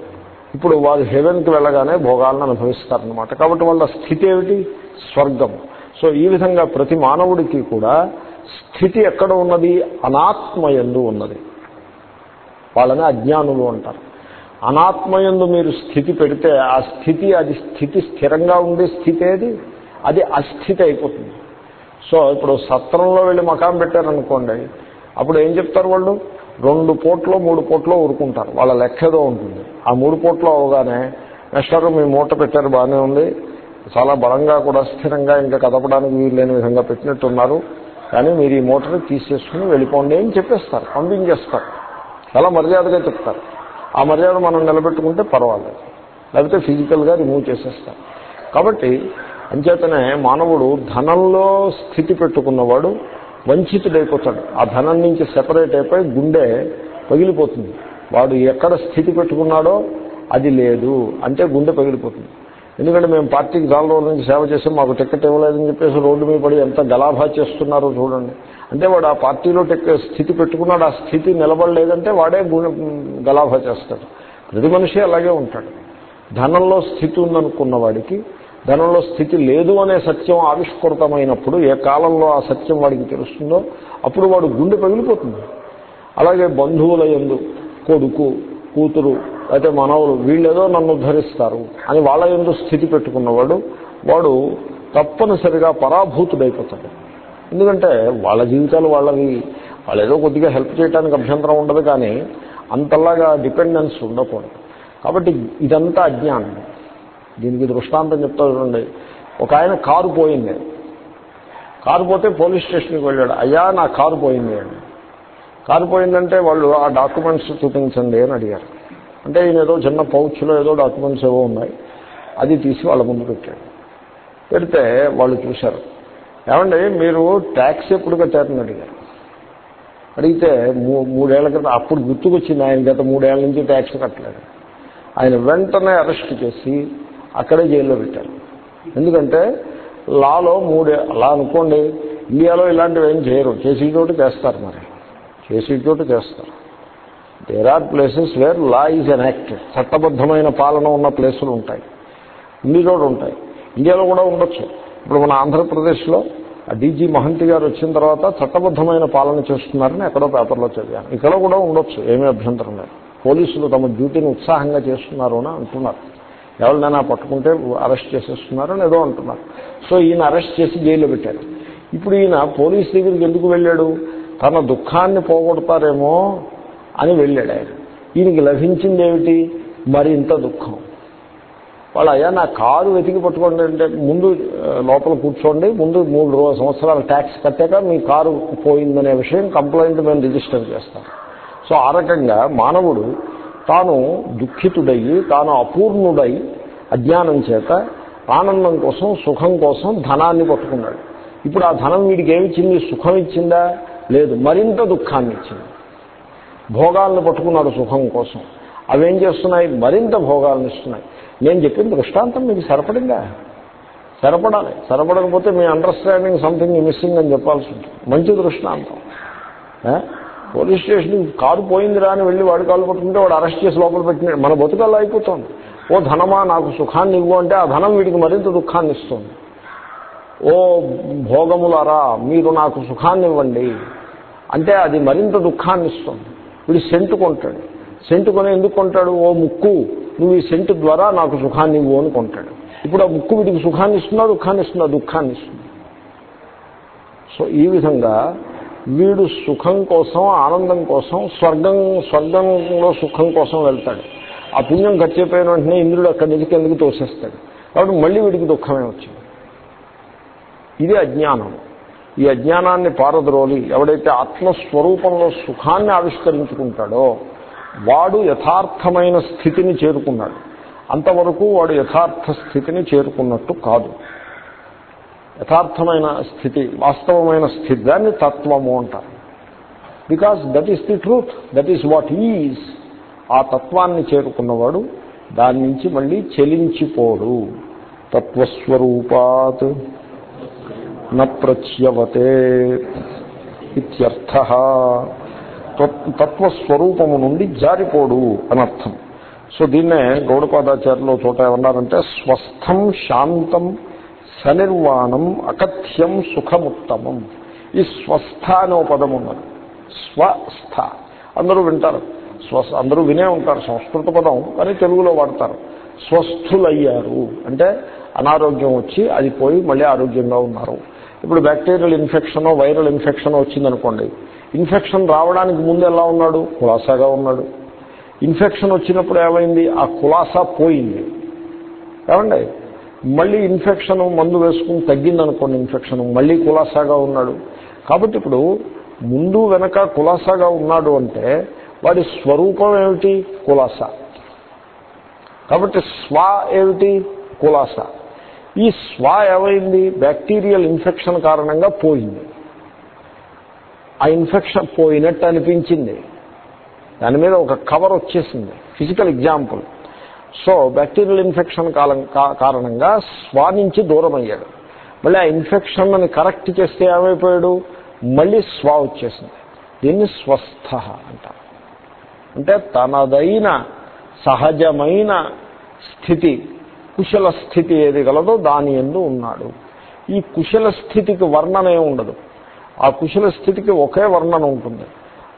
ఇప్పుడు వారు హెవెన్కి వెళ్ళగానే భోగాలను అనుభవిస్తారనమాట కాబట్టి వాళ్ళ స్థితి ఏమిటి? స్వర్గం. సో ఈ విధంగా ప్రతి మానవుడికి కూడా స్థితి ఎక్కడ ఉన్నది? అనాత్మయందు ఉన్నది. వాళ్ళని అజ్ఞానులు అంటారు. అనాత్మయందు మీరు స్థితి పెడితే ఆ స్థితి అది స్థితి స్థిరంగా ఉండే స్థితి ఏది? అది అస్థితి అయిపోతుంది. సో ఇప్పుడు సత్రంలో వెళ్ళి మకాం పెట్టారనుకోండి అప్పుడు ఏం చెప్తారు వాళ్ళు? రెండు పూట్లో మూడు పూట్లో ఊరుకుంటారు వాళ్ళ లెక్క ఏదో ఉంటుంది. ఆ మూడు పోట్లో అవగానే నెక్స్ట్ మీ మూట పెట్టారు బాగానే ఉంది. చాలా బలంగా కూడా స్థిరంగా ఇంకా కదపడానికి వీలు లేని విధంగా పెట్టినట్టున్నారు. కానీ మీరు ఈ మూటని తీసేసుకుని వెళ్ళిపోండి అని చెప్పేస్తారు పంపించేస్తారు. చాలా మర్యాదగా చెప్తారు. ఆ మర్యాద మనం నిలబెట్టుకుంటే పర్వాలేదు. లేకపోతే ఫిజికల్గా రిమూవ్ చేసేస్తారు. కాబట్టి అంచేతనే మానవుడు ధనంలో స్థితి పెట్టుకున్నవాడు వంచితుడైపోతాడు. ఆ ధనం నుంచి సెపరేట్ అయిపోయి గుండె పగిలిపోతుంది. వాడు ఎక్కడ స్థితి పెట్టుకున్నాడో అది లేదు. అంటే గుండె పగిలిపోతుంది. ఎందుకంటే మేము పార్టీకి చాలా రోజుల నుంచి సేవ చేసి మాకు టికెట్ ఇవ్వలేదని చెప్పేసి రోడ్డు మీద పడి ఎంత గలాభా చేస్తున్నారో చూడండి. అంటే వాడు ఆ పార్టీలో స్థితి పెట్టుకున్నాడు. ఆ స్థితి నిలబడలేదంటే వాడే గలాభా చేస్తాడు. ప్రతి మనిషి అలాగే ఉంటాడు. ధనంలో స్థితి ఉందనుకున్న వాడికి ధనంలో స్థితి లేదు అనే సత్యం ఆవిష్కృతమైనప్పుడు ఏ కాలంలో ఆ సత్యం వాడికి తెలుస్తుందో అప్పుడు వాడు గుండె పగిలిపోతుంది. అలాగే బంధువుల ఎందు కొడుకు కూతురు అయితే మనవులు వీళ్ళేదో నన్ను ఉద్ధరిస్తారు అని వాళ్ళ ఎందు స్థితి పెట్టుకున్నవాడు వాడు తప్పనిసరిగా పరాభూతుడైపోతాడు. ఎందుకంటే వాళ్ళ జీవితాలు వాళ్ళవి. వాళ్ళు ఏదో కొద్దిగా హెల్ప్ చేయడానికి అభ్యంతరం ఉండదు కానీ అంతలాగా డిపెండెన్స్ ఉండకూడదు. కాబట్టి ఇదంతా అజ్ఞానం. దీనికి దృష్టాంతం చెప్తా చూడండి. ఒక ఆయన కారు పోయింది. కారు పోతే పోలీస్ స్టేషన్కి వెళ్ళాడు. అయ్యా నా కారు పోయింది అండి. కారు పోయిందంటే వాళ్ళు ఆ డాక్యుమెంట్స్ చూపించండి అని అడిగారు. అంటే ఈయన ఏదో చిన్న పౌచ్లో ఏదో డాక్యుమెంట్స్ ఏవో ఉన్నాయి. అది తీసి వాళ్ళ ముందు పెట్టాడు. పెడితే వాళ్ళు చూశారు. ఏమండి మీరు ట్యాక్స్ ఎప్పుడు కట్టారని అడిగారు. అడిగితే మూడేళ్ళ క్రితం అప్పుడు గుర్తుకొచ్చింది ఆయన గత మూడేళ్ళ నుంచి ట్యాక్స్ కట్టలేదు. ఆయన వెంటనే అరెస్ట్ చేసి అక్కడే జైల్లో పెట్టారు. ఎందుకంటే లాలో మూడే అలా అనుకోండి ఇండియాలో ఇలాంటివి ఏం చేయరు. చేసి చోటు చేస్తారు మరి. చేసి చోటు చేస్తారు. There are places where law is enacted చట్టబద్ధమైన పాలన ఉన్న ప్లేసులు ఉంటాయి. ఇన్ని చోటు ఉంటాయి. ఇండియాలో కూడా ఉండొచ్చు. ఇప్పుడు మన ఆంధ్రప్రదేశ్లో డీజీ మహంతి గారు వచ్చిన తర్వాత చట్టబద్ధమైన పాలన చేస్తున్నారని ఎక్కడో పేపర్లో చదివాను. ఇక్కడ కూడా ఉండొచ్చు. ఏమీ అభ్యంతరం లేదు. పోలీసులు తమ డ్యూటీని ఉత్సాహంగా చేస్తున్నారు అని అంటున్నారు. ఎవరినైనా పట్టుకుంటే అరెస్ట్ చేసేస్తున్నారని ఏదో అంటున్నారు. సో ఈయన అరెస్ట్ చేసి జైల్లో పెట్టారు. ఇప్పుడు ఈయన పోలీస్ దగ్గరికి ఎందుకు వెళ్ళాడు? తన దుఃఖాన్ని పోగొడతారేమో అని వెళ్ళాడు ఆయన. ఈయనకి లభించింది ఏమిటి? మరింత దుఃఖం. వాళ్ళు అయ్యా నా కారు వెతికి పట్టుకోండి అంటే ముందు లోపల కూర్చోండి ముందు మూడు రోజు సంవత్సరాలు ట్యాక్స్ కట్టాక మీ కారు పోయిందనే విషయం కంప్లైంట్ మేము రిజిస్టర్ చేస్తాం. సో ఆ రకంగా మానవుడు తాను దుఃఖితుడయ్యి తాను అపూర్ణుడై అజ్ఞానం చేత ఆనందం కోసం సుఖం కోసం ధనాన్ని పట్టుకున్నాడు. ఇప్పుడు ఆ ధనం వీడికి ఏమిచ్చింది? సుఖం ఇచ్చిందా? లేదు మరింత దుఃఖాన్ని ఇచ్చింది. భోగాలను పట్టుకున్నాడు సుఖం కోసం. అవేం చేస్తున్నాయి? మరింత భోగాలను ఇస్తున్నాయి. నేను చెప్పిన దృష్టాంతం మీకు సరిపడిందా? సరిపడాలి. సరిపడకపోతే మీ అండర్స్టాండింగ్ సంథింగ్ మిస్సింగ్ అని చెప్పాల్సి ఉంటుంది. మంచి దృష్టాంతం. పోలీస్ స్టేషన్ కారు పోయిందిరా అని వెళ్ళి వాడు కాలు పట్టుకుంటే వాడు అరెస్ట్ చేసి లోపల పెట్టినాడు. మన బతుకల్లా అయిపోతుంది. ఓ ధనమా నాకు సుఖాన్ని ఇవ్వు అంటే ఆ ధనం వీడికి మరింత దుఃఖాన్ని ఇస్తుంది. ఓ భోగములారా మీరు నాకు సుఖాన్ని ఇవ్వండి అంటే అది మరింత దుఃఖాన్ని ఇస్తుంది. వీడు సెంటు కొంటాడు. సెంటు కొని ఎందుకు కొంటాడు? ఓ ముక్కు నువ్వు ఈ సెంటు ద్వారా నాకు సుఖాన్ని ఇవ్వు అని కొంటాడు. ఇప్పుడు ఆ ముక్కు వీడికి సుఖాన్ని ఇస్తున్నా దుఃఖాన్ని ఇస్తున్నా దుఃఖాన్ని ఇస్తుంది. సో ఈ విధంగా వీడు సుఖం కోసం ఆనందం కోసం స్వర్గం స్వర్గంలో సుఖం కోసం వెళ్తాడు. ఆ పుణ్యం ఖర్చయిపోయిన వెంటనే ఇంద్రుడు అక్కడి నుంచి కిందకి తోసేస్తాడు. కాబట్టి మళ్ళీ వీడికి దుఃఖమే వచ్చింది. ఇది అజ్ఞానం. ఈ అజ్ఞానాన్ని పారద్రోలి ఎవడైతే ఆత్మస్వరూపంలో సుఖాన్ని ఆవిష్కరించుకుంటాడో వాడు యథార్థమైన స్థితిని చేరుకున్నాడు. అంతవరకు వాడు యథార్థ స్థితిని చేరుకున్నట్టు కాదు. యథార్థమైన స్థితి వాస్తవమైన స్థితి దాన్ని తత్వము అంటారు. Because that is the truth that is what is ఆ తత్వాన్ని చేరుకున్నవాడు దాని నుంచి మళ్ళీ చెలించిపోడు. తత్వస్వరూపాత్ న ప్రచ్యవతే ఇత్యర్థ. తత్వస్వరూపము నుండి జారిపోడు అనర్థం. సో దీన్నే గౌడపాదాచార్యులు చోట ఏమన్నారంటే స్వస్థం శాంతం సనిర్వాణం అకథ్యం సుఖముత్తమం. ఈ స్వస్థ అనే పదం ఉన్నది. స్వస్థ. అందరూ వింటారు. స్వ అందరూ వినే ఉంటారు సంస్కృత పదం కానీ తెలుగులో వాడతారు. స్వస్థులయ్యారు. అంటే అనారోగ్యం వచ్చి అది పోయి మళ్ళీ ఆరోగ్యంగా ఉన్నారు. ఇప్పుడు బ్యాక్టీరియల్ ఇన్ఫెక్షన్ వైరల్ ఇన్ఫెక్షన్ వచ్చిందనుకోండి. ఇన్ఫెక్షన్ రావడానికి ముందు ఎలా ఉన్నాడు? కులాసాగా ఉన్నాడు. ఇన్ఫెక్షన్ వచ్చినప్పుడు ఏమైంది? ఆ కులాసా పోయింది. ఏమండి? మళ్ళీ ఇన్ఫెక్షన్ మందు వేసుకుని తగ్గిందనుకోండి ఇన్ఫెక్షన్ మళ్ళీ కులాసాగా ఉన్నాడు. కాబట్టి ఇప్పుడు ముందు వెనక కులాసాగా ఉన్నాడు అంటే వాడి స్వరూపం ఏమిటి? కులాస. కాబట్టి స్వ ఏమిటి? కులాస. ఈ స్వ ఏమైంది? బ్యాక్టీరియల్ ఇన్ఫెక్షన్ కారణంగా పోయింది. ఆ ఇన్ఫెక్షన్ పోయినట్టు అనిపించింది. దాని మీద ఒక కవర్ వచ్చేసింది. Physical example. So bacterial infection కాలం కా- కారణంగా స్వా నుంచి దూరం అయ్యాడు మళ్ళీ ఆ ఇన్ఫెక్షన్ని కరెక్ట్ చేస్తే ఏమైపోయాడు? మళ్ళీ స్వా వచ్చేసింది. దీన్ని స్వస్థ అంటారు. అంటే తనదైన సహజమైన స్థితి కుశల స్థితి ఏది గలదో దాని ఎందు ఉన్నాడు. ఈ కుశల స్థితికి వర్ణనే ఉండదు ఆ కుశల స్థితికి ఒకే వర్ణన ఉంటుంది.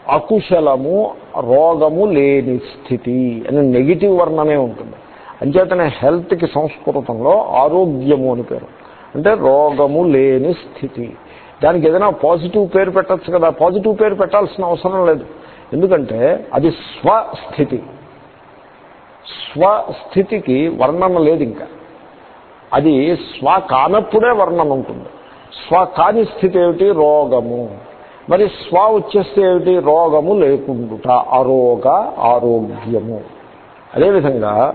అకుశలము రోగము లేని స్థితి అని నెగిటివ్ వర్ణనే ఉంటుంది. అంచేతనే హెల్త్కి సంస్కృతంలో ఆరోగ్యము అని పేరు. అంటే రోగము లేని స్థితి. దానికి ఏదైనా పాజిటివ్ పేరు పెట్టచ్చు కదా. పాజిటివ్ పేరు పెట్టాల్సిన అవసరం లేదు. ఎందుకంటే అది స్వస్థితి. స్వస్థితికి వర్ణన లేదు ఇంకా. అది స్వ కానప్పుడే వర్ణన ఉంటుంది. స్వ కాని స్థితి ఏమిటి? రోగము. మరి స్వ వచ్చేస్తే ఏమిటి? రోగము లేకుండుట అరోగ ఆరోగ్యము. అదేవిధంగా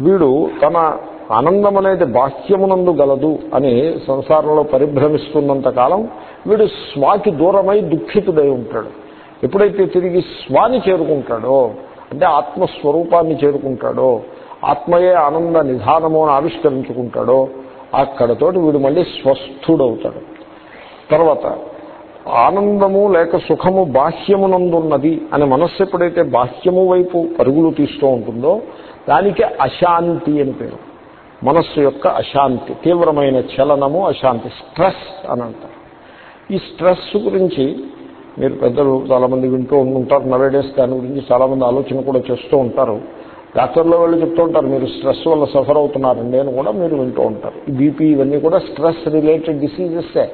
వీడు తన ఆనందం అనేది బాహ్యమునందు గలదు అని సంసారంలో పరిభ్రమిస్తున్నంత కాలం వీడు స్వాకి దూరమై దుఃఖితుడై ఉంటాడు. ఎప్పుడైతే తిరిగి స్వాని చేరుకుంటాడో అంటే ఆత్మస్వరూపాన్ని చేరుకుంటాడో ఆత్మయే ఆనంద నిధానము అని ఆవిష్కరించుకుంటాడో అక్కడతోటి వీడు మళ్ళీ స్వస్థుడవుతాడు. తర్వాత ఆనందము లేక సుఖము బాహ్యమునందున్నది అనే మనస్సు ఎప్పుడైతే బాహ్యము వైపు పరుగులు తీస్తూ ఉంటుందో దానికి అశాంతి అని పేరు. మనస్సు యొక్క అశాంతి తీవ్రమైన చలనము అశాంతి స్ట్రెస్ అని అంటారు. ఈ స్ట్రెస్ గురించి మీరు పెద్దలు చాలామంది వింటూ ఉంటారు. నవేడేస్ దాని గురించి చాలామంది ఆలోచన కూడా చేస్తూ ఉంటారు. డాక్టర్లో వాళ్ళు చెప్తూ ఉంటారు మీరు స్ట్రెస్ వల్ల సఫర్ అవుతున్నారండి అని కూడా మీరు వింటూ ఉంటారు. ఈ బీపీ ఇవన్నీ కూడా స్ట్రెస్ రిలేటెడ్ డిసీజెస్సే.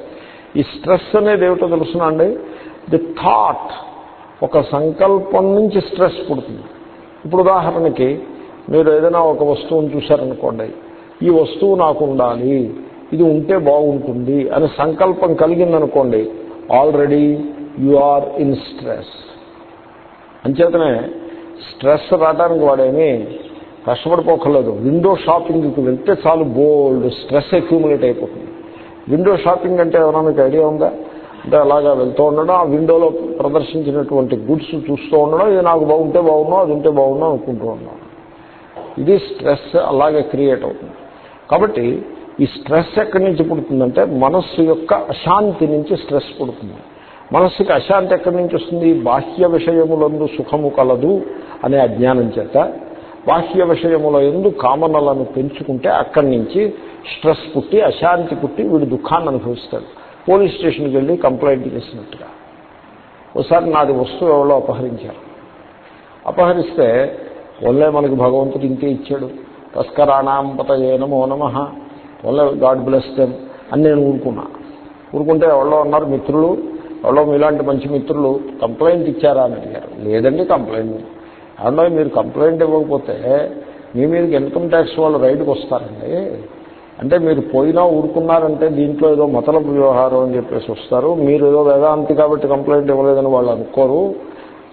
ఈ స్ట్రెస్ అనేది ఏమిటో తెలుసునండి ది థాట్ ఒక సంకల్పం నుంచి స్ట్రెస్ పుడుతుంది. ఇప్పుడు ఉదాహరణకి మీరు ఏదైనా ఒక వస్తువును చూశారనుకోండి. ఈ వస్తువు నాకు ఉండాలి ఇది ఉంటే బాగుంటుంది అనే సంకల్పం కలిగిందనుకోండి already you are in stress అంచేతనే స్ట్రెస్ రావడానికి వాడేమి కష్టపడిపోకర్లేదు. విండో షాపింగ్కి వెళ్తే చాలు బోల్డ్ స్ట్రెస్ అక్యూములేట్ అయిపోతుంది. విండో షాపింగ్ అంటే ఏమైనా మీకు ఐడియా ఉందా? అంటే అలాగా వెళ్తూ ఉండడం ఆ విండోలో ప్రదర్శించినటువంటి గుడ్స్ చూస్తూ ఉండడం ఇది నాకు బాగుంటే బాగున్నాం అది ఉంటే బాగున్నాం అనుకుంటూ ఉన్నాం ఇది స్ట్రెస్ అలాగే క్రియేట్ అవుతుంది. కాబట్టి ఈ స్ట్రెస్ ఎక్కడి నుంచి పుడుతుందంటే మనస్సు యొక్క అశాంతి నుంచి స్ట్రెస్ పుడుతుంది. మనస్సుకి అశాంతి ఎక్కడి నుంచి వస్తుంది? బాహ్య విషయములందు సుఖము కలదు అనే అజ్ఞానం చేత. బాహ్య విషయముల ఎందు కామనలను పెంచుకుంటే అక్కడి నుంచి స్ట్రెస్ పుట్టి అశాంతి పుట్టి వీడు దుఃఖాన్ని అనుభవిస్తాడు. పోలీస్ స్టేషన్కి వెళ్ళి కంప్లైంట్ చేసినట్టుగా. ఒకసారి నాది వస్తువు ఎవరో అపహరించారు. అపహరిస్తే ఒళ్ళే మనకి భగవంతుడు ఇంకే ఇచ్చాడు. తస్కరాణాం పతయే నమో నమ. ఒళ్ళే గాడ్ బ్లెస్ దెమ్ అని నేను ఊరుకున్నా. ఊరుకుంటే ఎవరో ఉన్నారు మిత్రులు. ఎవరో మీలాంటి మంచి మిత్రులు కంప్లైంట్ ఇచ్చారా అని అడిగారు. లేదండి కంప్లైంట్. అందులో మీరు కంప్లైంట్ ఇవ్వకపోతే మీ మీదకి ఇన్కమ్ ట్యాక్స్ వాళ్ళు రైడ్కి వస్తారండి. అంటే మీరు పోయినా ఊరుకున్నారంటే దీంట్లో ఏదో మతలబు వ్యవహారం అని చెప్పేసి వస్తారు. మీరు ఏదో వేదాంతి కాబట్టి కంప్లైంట్ ఇవ్వలేదని వాళ్ళు అనుకోరు.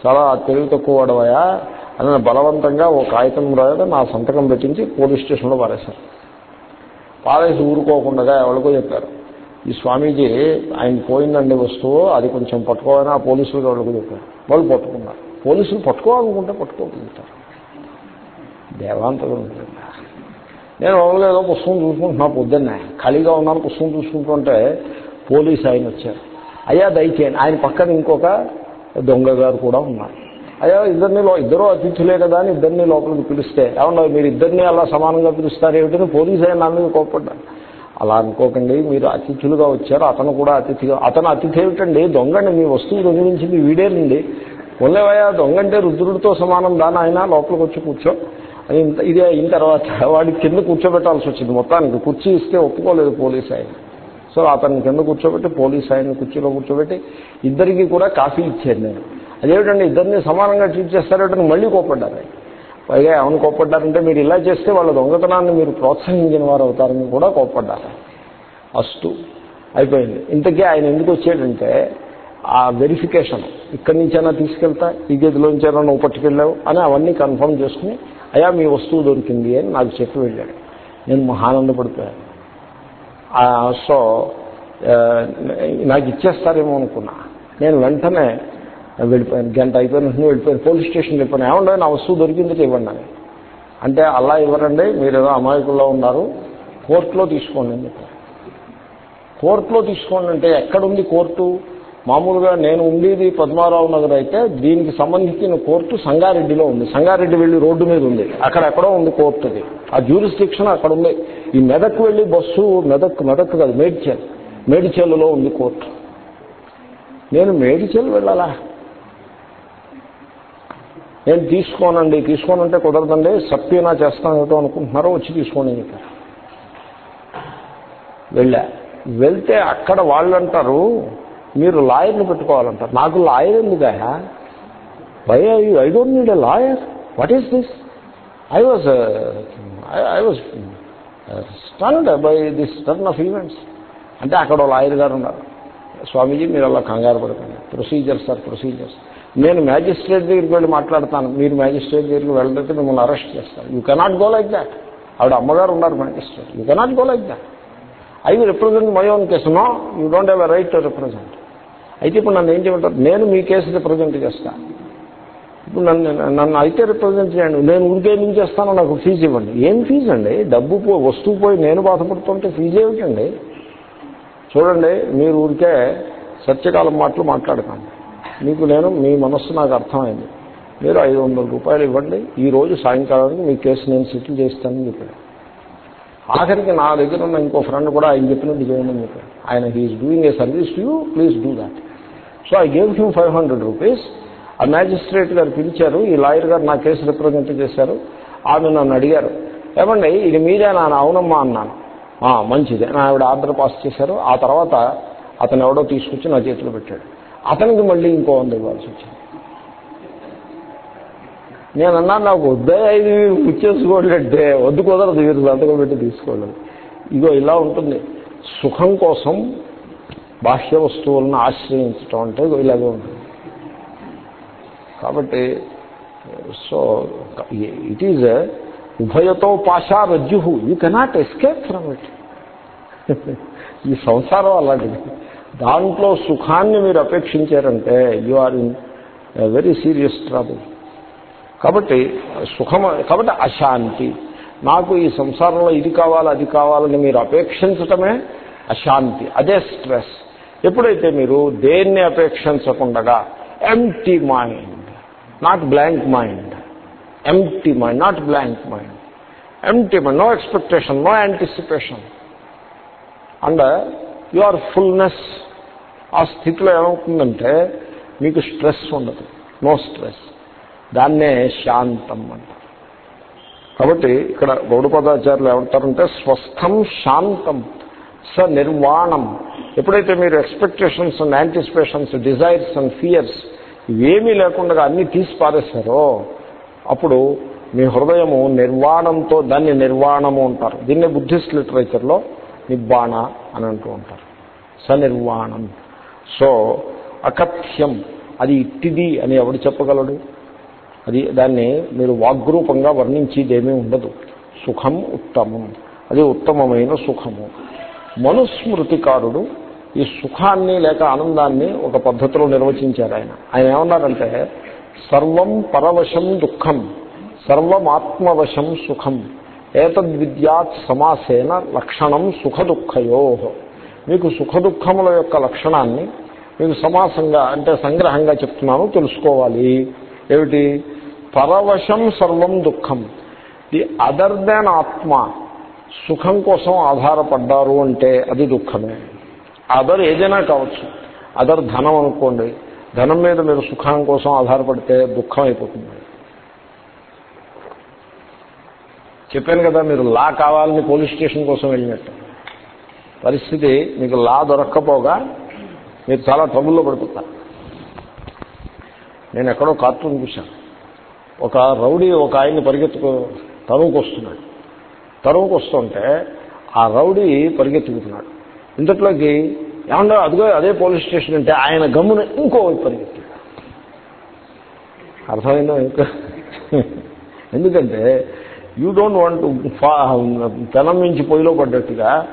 చాలా తెలివి తక్కువ వాడవయా అని బలవంతంగా ఒక కాగితం రాయడం నా సంతకం పెట్టించి పోలీస్ స్టేషన్లో పారేశారు. పారేసి ఊరుకోకుండా ఎవరికో చెప్పారు. ఈ స్వామీజీ ఆయన పోయిందండి వస్తువు అది కొంచెం పట్టుకోవాలని ఆ పోలీసులు ఎవరికో చెప్పారు. వాళ్ళు పట్టుకున్నారు. పోలీసులు పట్టుకోవాలనుకుంటే పట్టుకోగలుగుతారు. దేవాంతరం నేను మామూలుగా ఏదో పుస్తకం చూసుకుంటున్నా పొద్దున్నే. ఖాళీగా ఉన్నాను పుస్తకం చూసుకుంటుంటే పోలీస్ ఆయన వచ్చారు. అయ్యా దయచేయండి. ఆయన పక్కన ఇంకొక దొంగ గారు కూడా ఉన్నారు. అయ్యా ఇద్దరిని ఇద్దరు అతిథులే కదా అని ఇద్దరిని లోపలికి పిలిస్తే ఏమన్నా మీరు ఇద్దరిని అలా సమానంగా పిలుస్తారు? ఏమిటని పోలీస్ ఆయన నా మీద కోప్పడ్డారు అలా అనుకోకండి మీరు అతిథులుగా వచ్చారు. అతను కూడా అతిథిగా అతను అతిథి ఏమిటండి? దొంగండి మీ వస్తువు దొంగిలించింది వీడేనండి. పొల్లెవయ్యా దొంగంటే రుద్రుడితో సమానం దాని ఆయన లోపలికి వచ్చి కూర్చో. అని ఇంత ఇది అయిన తర్వాత వాడికి కింద కూర్చోబెట్టాల్సి వచ్చింది మొత్తానికి. కుర్చీ ఇస్తే ఒప్పుకోలేదు పోలీస్ ఆయన. సో అతన్ని కింద కూర్చోబెట్టి పోలీస్ ఆయన కుర్చీలో కూర్చోబెట్టి ఇద్దరికి కూడా కాఫీ ఇచ్చాను నేను. అదేమిటండి ఇద్దరిని సమానంగా ట్రీట్ చేస్తారేటని మళ్ళీ కోప్పడ్డారు పైగా ఏమని కోప్పడ్డారంటే మీరు ఇలా చేస్తే వాళ్ళ దొంగతనాన్ని మీరు ప్రోత్సహించిన వారు అవుతారని కూడా కోప్పడ్డారు అస్తు. అయిపోయింది. ఇంతకీ ఆయన ఎందుకు వచ్చాడంటే ఆ వెరిఫికేషన్ ఇక్కడి నుంచైనా తీసుకెళ్తా ఈ గదిలోంచైనా నువ్వు పట్టుకెళ్ళావు అని అవన్నీ కన్ఫర్మ్ చేసుకుని అయ్యా మీ వస్తువు దొరికింది అని నాకు చెప్పి వెళ్ళాడు. నేను మహానందపడిపోయాను సో నాకు ఇచ్చేస్తారేమో అనుకున్నా. నేను వెంటనే వెళ్ళిపోయాను. గంట అయిపోయిన వెంటనే వెళ్ళిపోయాను. పోలీస్ స్టేషన్కి వెళ్ళిపోయాను. ఏమంటే నా వస్తువు దొరికింది ఇవ్వండి అని. అంటే అలా ఇవ్వరండి మీరు ఏదో అమాయకుల్లో ఉన్నారు కోర్టులో తీసుకోండి అని చెప్పారు. కోర్టులో తీసుకోండి అంటే ఎక్కడుంది కోర్టు? మామూలుగా నేను ఉండేది పద్మారావు నగర్ అయితే దీనికి సంబంధించిన కోర్టు సంగారెడ్డిలో ఉంది. సంగారెడ్డి వెళ్ళి రోడ్డు మీద ఉంది. అక్కడ ఎక్కడో ఉంది కోర్టుది ఆ జ్యూరిస్టిక్షన్ అక్కడ ఉంది. ఈ మెదక్ వెళ్ళి బస్సు మెదక్ మెదక్ కాదు మేడ్చల్. మేడిచెల్లులో ఉంది కోర్టు. నేను మేడిచెల్ వెళ్ళాలా? నేను తీసుకోనండి. తీసుకోనంటే కుదరదండి. సత్యనా చేస్తాను ఏమిటో అనుకుంటున్నారో వచ్చి తీసుకోండి చెప్పారు. వెళ్ళా. వెళ్తే అక్కడ వాళ్ళు అంటారు మీరు లాయర్ని పెట్టుకోవాలంటారు. నాకు lawyer ఎందుకయా why I don't need a lawyer what is this I was I was stunned by this turn of events అంటే అక్కడ లాయర్ గారు ఉన్నారు. స్వామీజీ మీరు అలా కంగారు పడకండి. ప్రొసీజర్స్ ఆర్ ప్రొసీజర్స్ నేను మ్యాజిస్ట్రేట్ దగ్గరికి వెళ్ళి మాట్లాడతాను. మీరు మ్యాజిస్ట్రేట్ దగ్గరికి వెళ్ళకపోతే మిమ్మల్ని అరెస్ట్ చేస్తారు. You cannot go like that ఆవిడ అమ్మగారు ఉన్నారు magistrate. You cannot go like that I will represent my own case no you don't have a right to represent అయితే ఇప్పుడు నన్ను ఏం చేయమంటారు నేను మీ కేసు రిప్రజెంట్ చేస్తాను ఇప్పుడు నన్ను నన్ను అయితే రిప్రజెంట్ చేయండి. నేను ఊరికే ఏం చేస్తానో నాకు ఫీజు ఇవ్వండి. ఏం ఫీజు అండి? డబ్బు పో వస్తువు పోయి నేను బాధపడుతుంటే ఫీజు ఏమిటండి? చూడండి మీరు ఊరికే సత్యకాలం మాటలు మాట్లాడకండి. మీకు నేను మీ మనస్సు నాకు అర్థమైంది. మీరు ఐదు వందల రూపాయలు ఇవ్వండి. ఈ రోజు సాయంకాలానికి మీ కేసు నేను సెటిల్ చేస్తానని చెప్పాడు. ఆఖరికి నా దగ్గర ఉన్న ఇంకో ఫ్రెండ్ కూడా ఆయన చెప్పినట్టు చేయమని చెప్పాడు. ఆయన he's doing a service to you please do that so I gave him five hundred rupees ఆ మ్యాజిస్ట్రేట్ గారు పిలిచారు ఈ లాయర్ గారు నా కేసు రిప్రజెంట్ చేశారు. ఆమె నన్ను అడిగారు ఏమండి ఇది మీరే నా అవునమ్మా అన్నాను. మంచిదే. నా ఆవిడ ఆర్డర్ పాస్ చేశారు. ఆ తర్వాత అతను ఎవడో తీసుకొచ్చి నా చేతిలో పెట్టాడు. అతనికి మళ్ళీ ఇంకో వంద ఇవ్వాల్సి వచ్చింది. నేను అన్నా నాకు వద్దే ఇది ముచ్చేసుకోవాలంటే వద్దు కుదరదు మీరు సంతకం పెట్టి తీసుకోలేదు ఇగో ఇలా ఉంటుంది. సుఖం కోసం బాహ్య వస్తువులను ఆశ్రయించటం అంటే ఇలాగే ఉంటుంది. కాబట్టి సో ఇట్ ఈజ్ ఉభయతో పాషా రజ్జు you cannot escape from it ఈ సంసారం అలాంటిది. దాంట్లో సుఖాన్ని మీరు అపేక్షించారంటే you are in very serious trouble కాబట్టి సుఖం కాబట్టి అశాంతి. నాకు ఈ సంసారంలో ఇది కావాలి అది కావాలని మీరు అపేక్షించటమే అశాంతి. అదే స్ట్రెస్. ఎప్పుడైతే మీరు దేన్ని అపేక్షించకుండా empty mind not blank mind empty mind not blank mind empty mind no expectation no anticipation and you are fullness ఆ స్థితిలో ఏమవుతుందంటే మీకు స్ట్రెస్ ఉండదు. నో స్ట్రెస్ దాన్నే శాంతం అంటారు కాబట్టి ఇక్కడ గౌడపదాచారులు ఏమంటారంటే స్వస్థం శాంతం స నిర్వాణం ఎప్పుడైతే మీరు expectations and anticipations desires and fears ఇవేమీ లేకుండా అన్నీ తీసి పారేశారో అప్పుడు మీ హృదయము నిర్వాణంతో దాన్ని నిర్వాణము అంటారు. దీన్ని బుద్ధిస్ట్ లిటరేచర్లో నిబ్బాణ అని అంటూ ఉంటారు. సనిర్వాణం. సో అకథ్యం అది ఇట్టిది అని ఎవడు చెప్పగలడు? అది దాన్ని మీరు వాగ్రూపంగా వర్ణించేదేమీ ఉండదు. సుఖం ఉత్తమం. అది ఉత్తమమైన సుఖము. మనుస్మృతికారుడు ఈ సుఖాన్ని లేక ఆనందాన్ని ఒక పద్ధతిలో నిర్వచించారు ఆయన. ఆయన ఏమన్నారంటే సర్వం పరవశం దుఃఖం సర్వమాత్మవశం సుఖం ఏతద్విద్యాత్ సమాసేన లక్షణం సుఖ దుఃఖయో మీకు సుఖ దుఃఖముల యొక్క లక్షణాన్ని మీకు సమాసంగా అంటే సంగ్రహంగా చెప్తున్నాను తెలుసుకోవాలి. ఏమిటి? పరవశం సర్వం దుఃఖం. ది అదర్ దాన్ ఆత్మ సుఖం కోసం ఆధారపడ్డారు అంటే అది దుఃఖమే. అదర్ ఏదైనా కావచ్చు. అదర్ ధనం అనుకోండి ధనం మీద మీరు సుఖం కోసం ఆధారపడితే దుఃఖం అయిపోతుంది. చెప్పాను కదా మీరు లా కావాలని పోలీస్ స్టేషన్ కోసం వెళ్ళినట్టు. పరిస్థితి మీకు లా దొరక్కపోగా మీరు చాలా ట్రబుల్లో పడిపోతారు. నేను ఎక్కడో కార్టూన్ చూశాను. ఒక రౌడీ ఒక ఆయన్ని పరిగెత్తుకు తరువుకు వస్తున్నాడు. తరువుకు వస్తుంటే ఆ రౌడీ పరిగెత్తుకుతున్నాడు ఇంతట్లోకి ఏమన్నా అదిగో అదే పోలీస్ స్టేషన్ అంటే ఆయన గమ్మున ఇంకో పరిగెత్తాడు. అర్థమైందా ఇంకా? ఎందుకంటే యూ డోంట్ వాంట్ పెనం మించి పొయ్యిలో పడ్డట్టుగా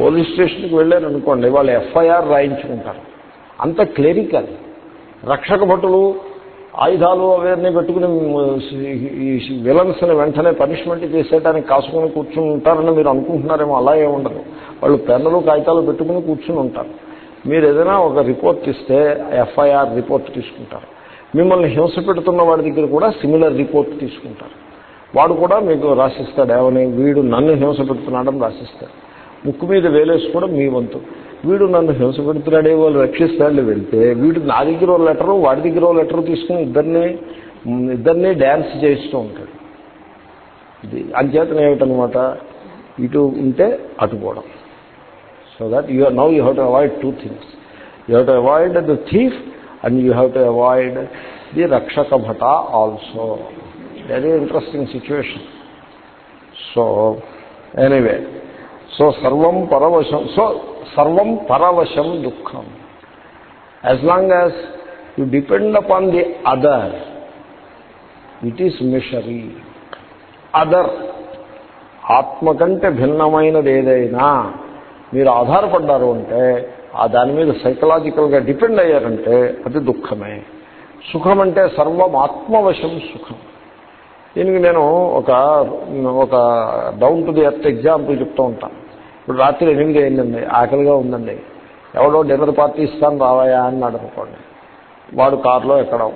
పోలీస్ స్టేషన్కి వెళ్ళారనుకోండి వాళ్ళు ఎఫ్ఐఆర్ రాయించుకుంటారు. అంత క్లెరికల్. రక్షక భటులు ఆయుధాలు అవన్నీ పెట్టుకుని విలన్స్ని వెంటనే పనిష్మెంట్ చేసేయడానికి కాసుకుని కూర్చుని ఉంటారని మీరు అనుకుంటున్నారేమో అలా ఉండదు. వాళ్ళు పెన్నులు కాగితాలు పెట్టుకుని కూర్చుని ఉంటారు. మీరు ఏదైనా ఒక రిపోర్ట్ ఇస్తే ఎఫ్ఐఆర్ రిపోర్ట్ తీసుకుంటారు. మిమ్మల్ని హింస పెడుతున్న వాడి దగ్గర కూడా సిమిలర్ రిపోర్ట్ తీసుకుంటారు. వాడు కూడా మీకు రాసిస్తాడు ఏమని వీడు నన్ను హింస పెడుతున్నాడని రాసిస్తాడు. ముక్కు మీద వేలేసుకోవడం మీ వంతు. వీడు నన్ను హింస పెడుతున్నాడే వాళ్ళు రక్షిస్తాడు వెళ్తే వీడు నా దగ్గర ఓ లెటరు వాడి దగ్గర ఓ లెటరు తీసుకుని ఇద్దరిని ఇద్దరిని డ్యాన్స్ చేయిస్తూ ఉంటాడు. ఇది అంచేతన ఏమిటనమాట ఇటు ఉంటే అటుపోవడం so that you now you have to avoid two things you have to avoid the thief and you have to avoid the రక్షక భట also very interesting situation so anyway so సర్వం పరవశం సో సర్వం పరవశం దుఃఖం. As long as you depend upon the other it is misery other ఆత్మ కంటే భిన్నమైనది ఏదైనా మీరు ఆధారపడ్డారు అంటే ఆ దాని మీద సైకలాజికల్గా డిపెండ్ అయ్యారంటే అది దుఃఖమే. సుఖం అంటే సర్వం ఆత్మవశం సుఖం. దీనికి నేను ఒక ఒక down to the earth example చెప్తూ ఉంటాను. ఇప్పుడు రాత్రి ఎనిమిది అయిందండి ఆకలిగా ఉందండి. ఎవడో డిన్నర్ పార్టీ ఇస్తాను రావాయా అన్నాడు అనుకోండి. వాడు కారులో ఎక్కడం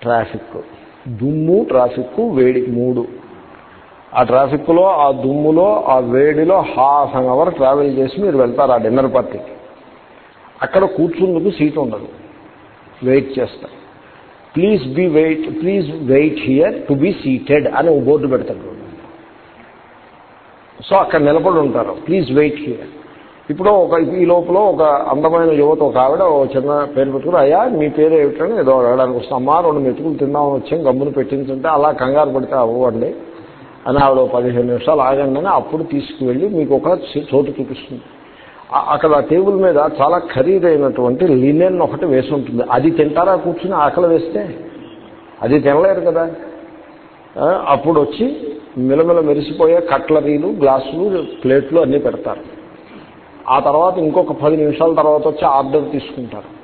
ట్రాఫిక్ దుమ్ము ట్రాఫిక్ వేడి మూడు. ఆ ట్రాఫిక్లో ఆ దుమ్ములో ఆ వేడిలో హాఫ్ అన్ అవర్ ట్రావెల్ చేసి మీరు వెళ్తారు ఆ డిన్నర్ పార్టీకి. అక్కడ కూర్చుందుకు సీట్ ఉండదు. వెయిట్ చేస్తారు. Please be wait please wait here to be seated అని ఓ బోర్డు పెడతాడు. సో అక్కడ నిలబడి ఉంటారు. ప్లీజ్ వెయిట్ హియర్ ఇప్పుడు ఒక ఈ లోపల ఒక అందమైన యువత ఒక ఆవిడ ఓ చిన్న పేరు పెట్టుకుని అయ్యా మీ పేరు ఏమిటని ఏదో అడగడానికి వస్తాం అమ్మా రెండు మెతుకులు తిందామని వచ్చాం గమ్మును పెట్టించుంటే అలా కంగారు పడితే అవ్వండి అని ఆవిడ పదిహేను నిమిషాలు ఆగండి అని అప్పుడు తీసుకువెళ్ళి మీకు ఒక చోటు చూపిస్తుంది. అక్కడ ఆ టేబుల్ మీద చాలా ఖరీదైనటువంటి లినెన్ ఒకటి వేసి ఉంటుంది. అది తింటారా కూర్చుని ఆకలి వేస్తే? అది తినలేరు కదా. అప్పుడు వచ్చి మిలమిల మెరిసిపోయే కట్లరీలు గ్లాసులు ప్లేట్లు అన్నీ పెడతారు. ఆ తర్వాత ఇంకొక పది నిమిషాల తర్వాత వచ్చి ఆర్డర్ తీసుకుంటారు.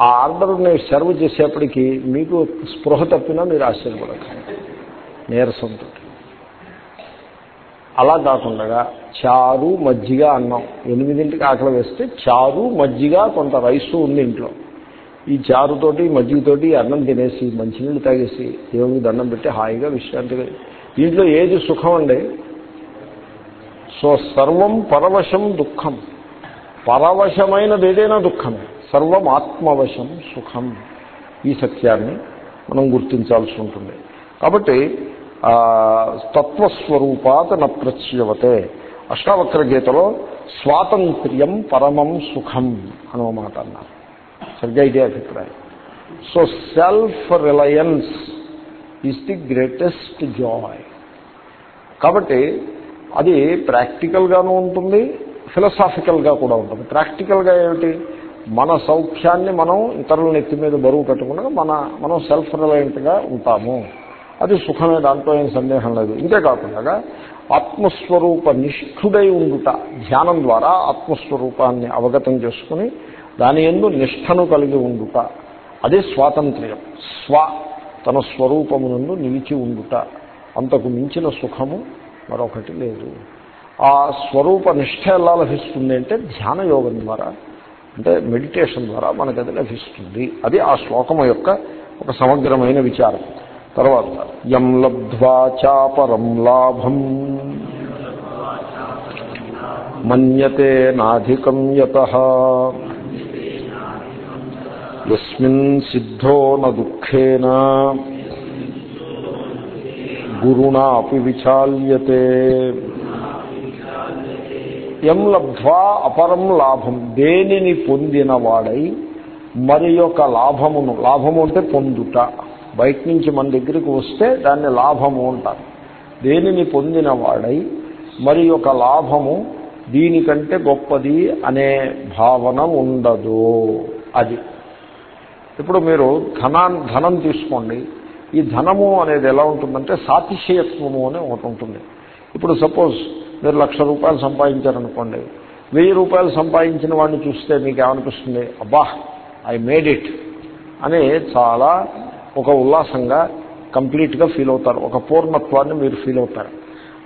ఆ ఆర్డర్ని సర్వ్ చేసేప్పటికీ మీకు స్పృహ తప్పినా మీరు ఆశ్చర్యపడకండి. నీరసంతో. అలా కాకుండా చారు మజ్జిగ అన్నం. ఎనిమిదింటికి ఆకలి వేస్తే చారు మజ్జిగ కొంత రైసు ఉంది ఇంట్లో. ఈ చారుతోటి మజ్జిగతోటి అన్నం తినేసి మంచినీళ్ళు తాగేసి దేవుడికి దండం పెట్టి హాయిగా విశ్రాంతిగా. దీంట్లో ఏది సుఖం అండి సో సర్వం పరవశం దుఃఖం. పరవశమైనది ఏదైనా దుఃఖమే. సర్వం ఆత్మవశం సుఖం. ఈ సత్యాన్ని మనం గుర్తించాల్సి ఉంటుంది. కాబట్టి తత్వస్వరూపాత తత్వస్వరూపాత్ న అష్టావక్ర గీతలో స్వాతంత్ర్యం పరమం సుఖం అనమాట అన్నారు. సరిగ్గా ఇదే అభిప్రాయం. So self reliance is the greatest joy కాబట్టి అది ప్రాక్టికల్గాను ఉంటుంది ఫిలసాఫికల్గా కూడా ఉంటుంది. ప్రాక్టికల్గా ఏమిటి? మన సౌఖ్యాన్ని మనం ఇతరుల నెత్తి మీద బరువు పెట్టకుండా మన మనం సెల్ఫ్ రిలయంట్గా ఉంటాము. అది సుఖమే దాంట్లో ఏం సందేహం లేదు. ఇంతే కాకుండా ఆత్మస్వరూప నిష్ఠుడై ఉండుట ధ్యానం ద్వారా ఆత్మస్వరూపాన్ని అవగతం చేసుకుని దాని ఎందు నిష్ఠను కలిగి ఉండుట. అదే స్వాతంత్ర్యం. స్వ తన స్వరూపమునందు నిలిచి ఉండుట. అంతకు మించిన సుఖము మరొకటి లేదు. ఆ స్వరూప నిష్ఠ ఎలా లభిస్తుంది అంటే ధ్యాన యోగం ద్వారా అంటే మెడిటేషన్ ద్వారా మనకు అది లభిస్తుంది. అది ఆ శ్లోకం యొక్క ఒక సమగ్రమైన విచారం. తర్వాత యం లబ్ధ్వా చాపరం లాభం. మన్యతే నాధికం యత. యస్మిన్ సిద్ధో దుఃఖేన. గురుణా గురుణాపి విచాల్యతే. ఎం లబ్ధ్వా అపరం లాభం? దేనిని పొందినవాడై మరి యొక్క లాభమును లాభము అంటే పొందుట. బయట నుంచి మన దగ్గరికి వస్తే దాన్ని లాభము అంటారు. దేనిని పొందినవాడై మరి యొక్క లాభము దీనికంటే గొప్పది అనే భావన ఉండదు. అది. ఇప్పుడు మీరు ధనా ధనం తీసుకోండి. ఈ ధనము అనేది ఎలా ఉంటుందంటే సాతిశయత్వము అని ఒకటి ఉంటుంది. ఇప్పుడు సపోజ్ మీరు లక్ష రూపాయలు సంపాదించారనుకోండి. వెయ్యి రూపాయలు సంపాదించిన వాడిని చూస్తే మీకు ఏమనిపిస్తుంది అబ్బా ఐ మేడ్ ఇట్ అని చాలా ఒక ఉల్లాసంగా కంప్లీట్గా ఫీల్ అవుతారు. ఒక పూర్ణత్వాన్ని మీరు ఫీల్ అవుతారు.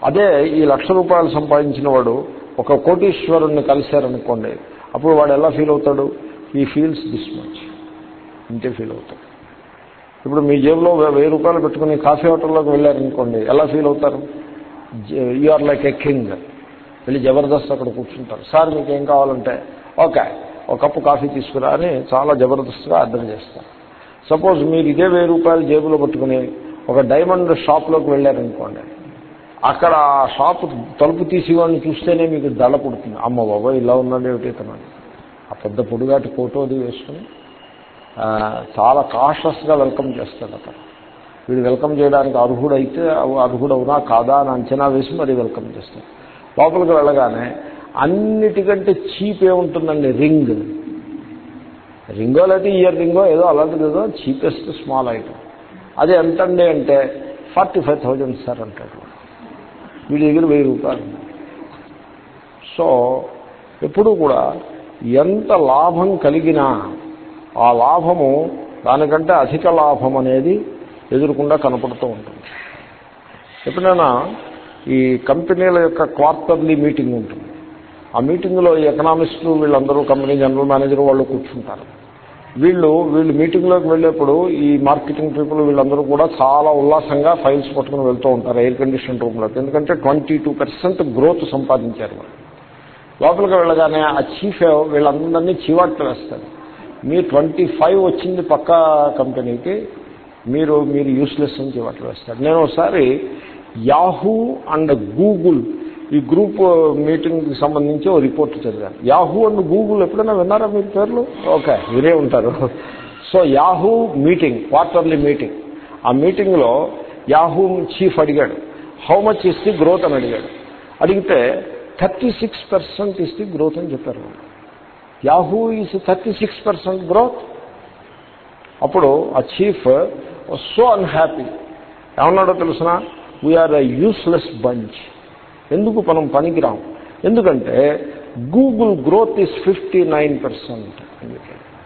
అదే ఈ లక్ష రూపాయలు సంపాదించిన వాడు ఒక కోటీశ్వరుణ్ణి కలిశారనుకోండి. అప్పుడు వాడు ఎలా ఫీల్ అవుతాడు? ఈ ఫీల్స్ దిస్ మచ్ ఇంతే ఫీల్ అవుతారు ఇప్పుడు మీ జేబులో వెయ్యి రూపాయలు పెట్టుకుని కాఫీ హోటల్లోకి వెళ్ళారనుకోండి ఎలా ఫీల్ అవుతారు? You are like a king. వెళ్ళి జబర్దస్త్ అక్కడ కూర్చుంటారు. సార్ మీకు ఏం కావాలంటే ఓకే ఒక కప్పు కాఫీ తీసుకురా అని చాలా జబర్దస్త్గా అర్థం చేస్తారు. సపోజ్ మీరు ఇదే వెయ్యి రూపాయలు జేబులో పట్టుకుని ఒక డైమండ్ షాప్లోకి వెళ్ళారనుకోండి అక్కడ ఆ షాప్ తలుపు తీసేవాడిని చూస్తేనే మీకు దళ పుడుతుంది. అమ్మ బాబా ఇలా ఉన్నాడు ఏమిటి ఇతను? ఆ పెద్ద పొడుగాటి ఫోటో అది వేసుకుని చాలా కాషస్గా వెల్కమ్ చేస్తాడు అతను. వీడు వెల్కమ్ చేయడానికి అర్హుడైతే అర్హుడవునా కాదా అని అంచనా వేసి మరి వెల్కమ్ చేస్తాడు. లోపలికి వెళ్ళగానే అన్నిటికంటే చీప్ ఏముంటుందండి? రింగ్. రింగో లేకపోతే ఇయర్ రింగో ఏదో అలాంటిది ఏదో చీపెస్ట్ స్మాల్ ఐటమ్ అది ఎంతండి అంటే ఫార్టీ ఫైవ్ థౌజండ్ సార్ అంటాడు. వీడి దగ్గర వెయ్యి రూపాయలు సో ఎప్పుడు కూడా ఎంత లాభం కలిగినా ఆ లాభము దానికంటే అధిక లాభం అనేది ఎదురుకుండా కనపడుతూ ఉంటుంది. ఎప్పుడైనా ఈ కంపెనీల యొక్క క్వార్టర్లీ మీటింగ్ ఉంటుంది. ఆ మీటింగ్లో ఈ ఎకనామిస్టులు వీళ్ళందరూ కంపెనీ జనరల్ మేనేజర్ వాళ్ళు కూర్చుంటారు. వీళ్ళు వీళ్ళు మీటింగ్లోకి వెళ్ళేప్పుడు ఈ మార్కెటింగ్ పీపుల్ వీళ్ళందరూ కూడా చాలా ఉల్లాసంగా ఫైల్స్ పట్టుకుని వెళ్తూ ఉంటారు ఎయిర్ కండిషన్ రూమ్లోకి. ఎందుకంటే ట్వంటీ టూ పర్సెంట్ గ్రోత్ సంపాదించారు వాళ్ళు. లోపలికి వెళ్ళగానే ఆ చీఫ్ వీళ్ళందరినీ చీవాట్లు వేస్తారు. మీ ట్వంటీ ఫైవ్ వచ్చింది పక్క కంపెనీకి మీరు మీరు యూస్లెస్ అని చీవాట్లు వేస్తారు. నేను ఒకసారి యాహూ అండ్ గూగుల్ ఈ గ్రూప్ మీటింగ్కి సంబంధించి ఓ రిపోర్ట్ చదివాను. యాహూ అండ్ గూగుల్ ఎప్పుడైనా విన్నారా మీరు పేర్లు? ఓకే వినే ఉంటారు. So Yahoo meeting quarterly meeting ఆ మీటింగ్లో యాహూ చీఫ్ అడిగాడు. How much is the growth అని అడిగాడు. అడిగితే thirty six percent is the growth అని చెప్పారు. Yahoo is thirty six percent growth అప్పుడు ఆ చీఫ్ సో అన్హ్యాపీ ఏమన్నాడో తెలిసిన? వీఆర్ ఎ యూస్లెస్ బంచ్ ఎందుకు మనం పనికిరాం? ఎందుకంటే Google growth is fifty nine percent